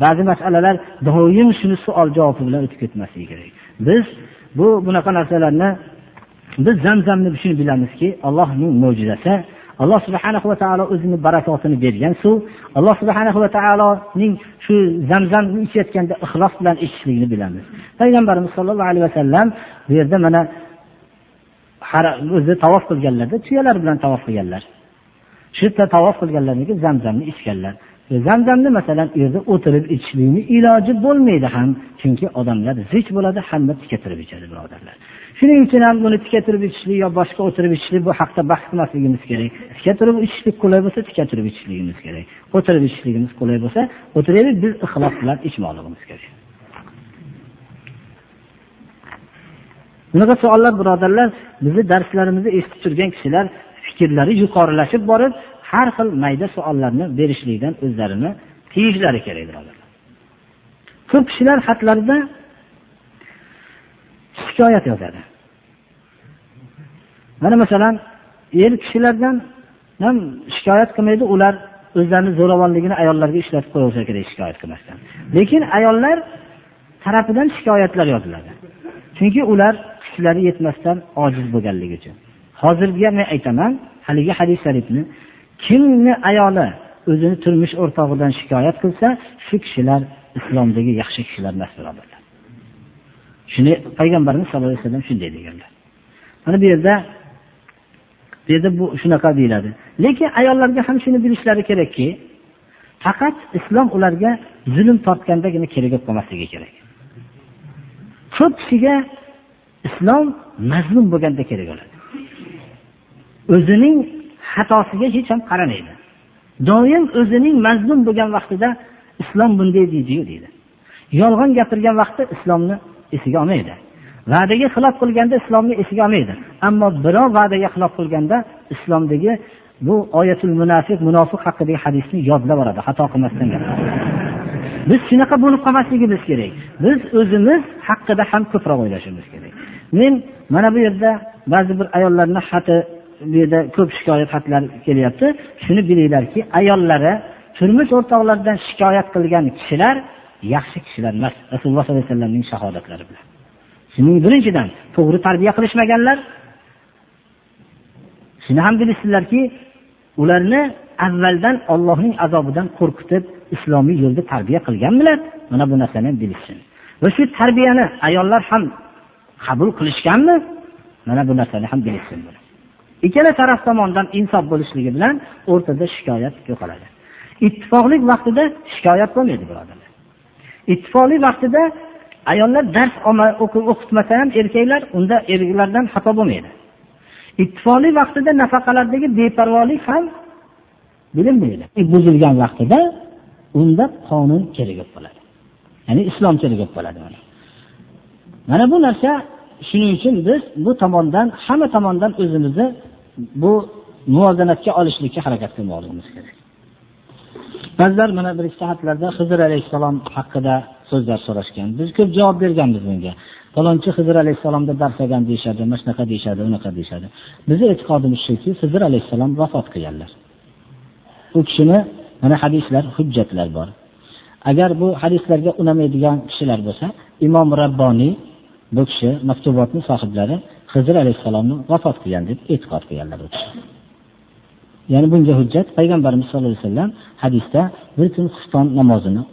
Speaker 1: Ba'zi masalalar doim shuni savol javobi bilan o'tib ketmasligi kerak. Biz bu bunaqa narsalarni biz zamzamni shuni bilamizki allohning mo'jizasi alloh subhana va taolo o'zini barakotini bergan suv alloh subhana va taoloning shu zamzamni ichayotganda ixlos bilan ichishligini bilamiz. Payg'ambarimiz sollallohu alayhi vasallam bu yerda mana o'zi tavof qilganlarda tuyalar bilan tavof qilganlar. Shu yerda tavof qilganlarniki zamzamni ichganlar. E, zamzamni masalan u yerda o'tirib ichishlikni iloji bo'lmaydi ham. Chunki odamlar zich bo'ladi hamma tika turib ichadi birodarlar. Shuning uchun ham buni tika turib ichishlik yo boshqa o'tirib ichishlik bu haqda bahs qilmasligimiz kerak. Tika turib ichishlik qulay bo'lsa tika turib ichishligimiz kerak. O'tirib ichishligimiz qulay bo'lsa o'tiraylik biz ixlos bilan ichmoqligimiz kerak. Bunaqa savollar birodarlar bizni darslarimizni eshitib turgan kishilar fikrlari yuqorilashib borib har xil mayda savollarni berishlikdan o'zlarini tiyishlari kerak birodarlar ko'p kishilar xatlarida shikoyat yozadi. Mana masalan er kishilardan ham shikoyat qilmaydi ular o'zlarini zo'ravonligini ayollarga ishlatib qo'yaversa kerak shikoyat qilmasdan. Lekin ayollar tarafidan shikoyatlar yoziladi. Chunki ular kuchlari yetmasdan ojiz bo'lganligi uchun. Hozirgi men aytaman haligi hadis sharifni kimni ayoli o'zini turmush o'rtog'idan shikoyat qilsa shu kishilar islomdagi yaxshi kishilar emas birodarlar shuni payg'ambarimiz sallallohu alayhi vasallam shunday deganlar. Mana bu yerda bu yerda bu shunaqa deyiladi. Lekin ayollarga ham shuni bilishlari kerakki faqat islom ularga zulm tortgandagina kerak bo'lib qolmasligi kerak. Ko'p kishiga islom mazlum bo'lganda kerak bo'ladi. O'zining xatosiga hech ham qaramaydi. Doim o'zining mazlum bo'lgan vaqtida islom bunday deydiyu deydi. Yolg'on gapirgan vaqtda islomni esiga olmaydi. Va'daga xilof qilganda islomni esiga olmaydi. Ammo birov va'daga xilof qilganda islomdagi bu oyatul munafiq munofiq haqidagi hadisni yodlab oladi xato qilmasdan biz shunaqa bo'lib qolmasligimiz kerak. Biz o'zimiz haqida ham ko'proq o'ylashimiz kerak. Men mana bu yerda ba'zi bir ayollarni xati bu yerda ko'p shikoyat xatlar kelyapti. Shuni bilinglarki ayollari turmush o'rtoqlaridan shikoyat qilgan kishilar yaxshi kishilar emas rasululloh sollallohu alayhi vasallamning shahodatlari bilan. Shuning birinchidan to'g'ri tarbiya qilishmaganlar. Shuni ham bilishsinlarki ularni avvaldan ollohning azobidan qo'rqitib islomiy yo'lda tarbiya qilganmilar. Mana bu narsani ham bilishsin. Va shu tarbiyani ayollar ham qabul qilishganmi? Mana bu narsani ham bilishsin ikkala taraf tomonidan insof bo'lishligi bilan o'rtada shikoyat yo'qoladi. Ittifoqlik vaqtida shikoyat bo'lmaydi birodarlar. Ittifoqlik vaqtida ayollar dars o'qitmasa ham erkaklar unda erkaklardan xato bo'lmaydi. Ittifoqli vaqtida nafaqalardagi beparvolik ham bilinmaydi. Buzilgan vaqtida unda qonun kerak bo'ladi ya'ni islom kerak bo'ladi mana. Mana bu narsa shuning uchun biz bu tomondan hamma tomondan o'zimizni bu muvozanatga olishlikka harakat qilmoqligimiz kerak. Ba'zilar mana bir saatlarda hizr alayhissalom haqida so'zlar so'rashgan. Biz ko'p javob berganmiz bunga. Falonchi hizr alayhissalomda dars olgan deyishadi mana shunaqa deyishadi unaqa deyishadi. Bizni e'tiqodimiz shuki hizr alayhissalom vafot qilganlar. U kishini mana hadislar hujjatlar bor. Agar bu hadislarga unamaydigan kishilar bo'lsa imom rabboniy bu kishi maktubotni sohiblari hizr alayhissalomni vafot qilgan deb e'tiqod qilganlar ya'ni bunga hujjat payg'ambarimiz sallallohu alayhi vasallam hadisda bir kun xufton namozini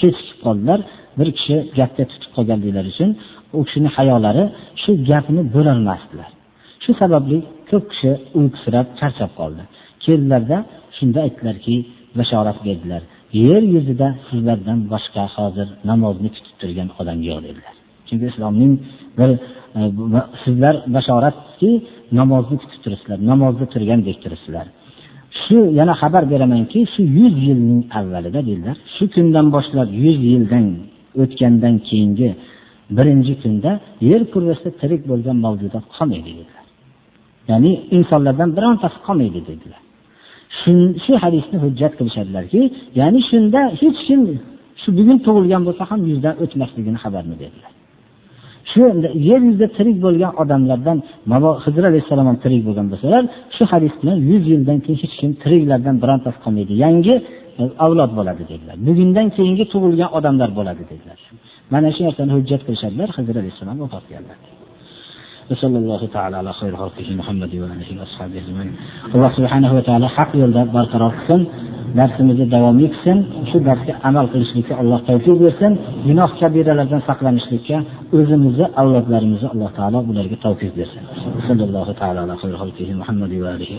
Speaker 1: kechikib qoldilar. Bir kishi gapga tutib qolganliklari uchun u kishini hayolari shu gapni bo'lolmasdilar. Shu sababli ko'p kishi uyqusirab charchab qoldi. Keldilarda shunda aytdilarki bashorat berdilar. Yer yuzida sizlardan boshqa hozir namozni kutib turgan odam yo'q dedilar. Chunki islomning bir e, sizlar bashoratki namozni kutib turibsizlar namozda turgandek turibsizlar. Shu yana xabar beramanki shu yuz yilning avvalida dedilar shu kundan boshlab yuz yildan o'tgandan keyingi birinchi kunda yer kurrasida tirik bo'lgan mavjudot qolmaydi dedilar. Ya'ni insonlardan birontasi qolmaydi dedilar. Shu hadisni hujjat qilishadilarki ya'ni shunda hech kim shu bugun tug'ilgan bo'lsa ham yuzdan o'tmasligini xabarini berdilar. Shu yer yuzida tirik bo'lgan odamlardan hizr alayhissalom ham tirik bo'lgan bo'lsalar shu hadis bilan yuz yildan keyin hech kim tiriklardan birontasi qolmaydi. Yangi e, avlod bo'ladi dedilar. Bugundan keyingi tug'ilgan odamlar bo'ladi dedilar. Mana shu narsani hujjat qilishadilar. Hizr alayhissalom vafot qilganlar وصلى الله تعالى على خير خلقه محمد وآله وأصحابه أجمعين alloh subhanahu va taolo haq yo'lda barqaror qilsin darsimizni davomiy qilsin shu darsga amal qilishlikka alloh tavfiq bersin gunoh kabiralardan saqlanishlikka o'zimizni avlodlarimizni alloh taolo bularga tavfiq bersin sallallohu taala ala muhammad va alihi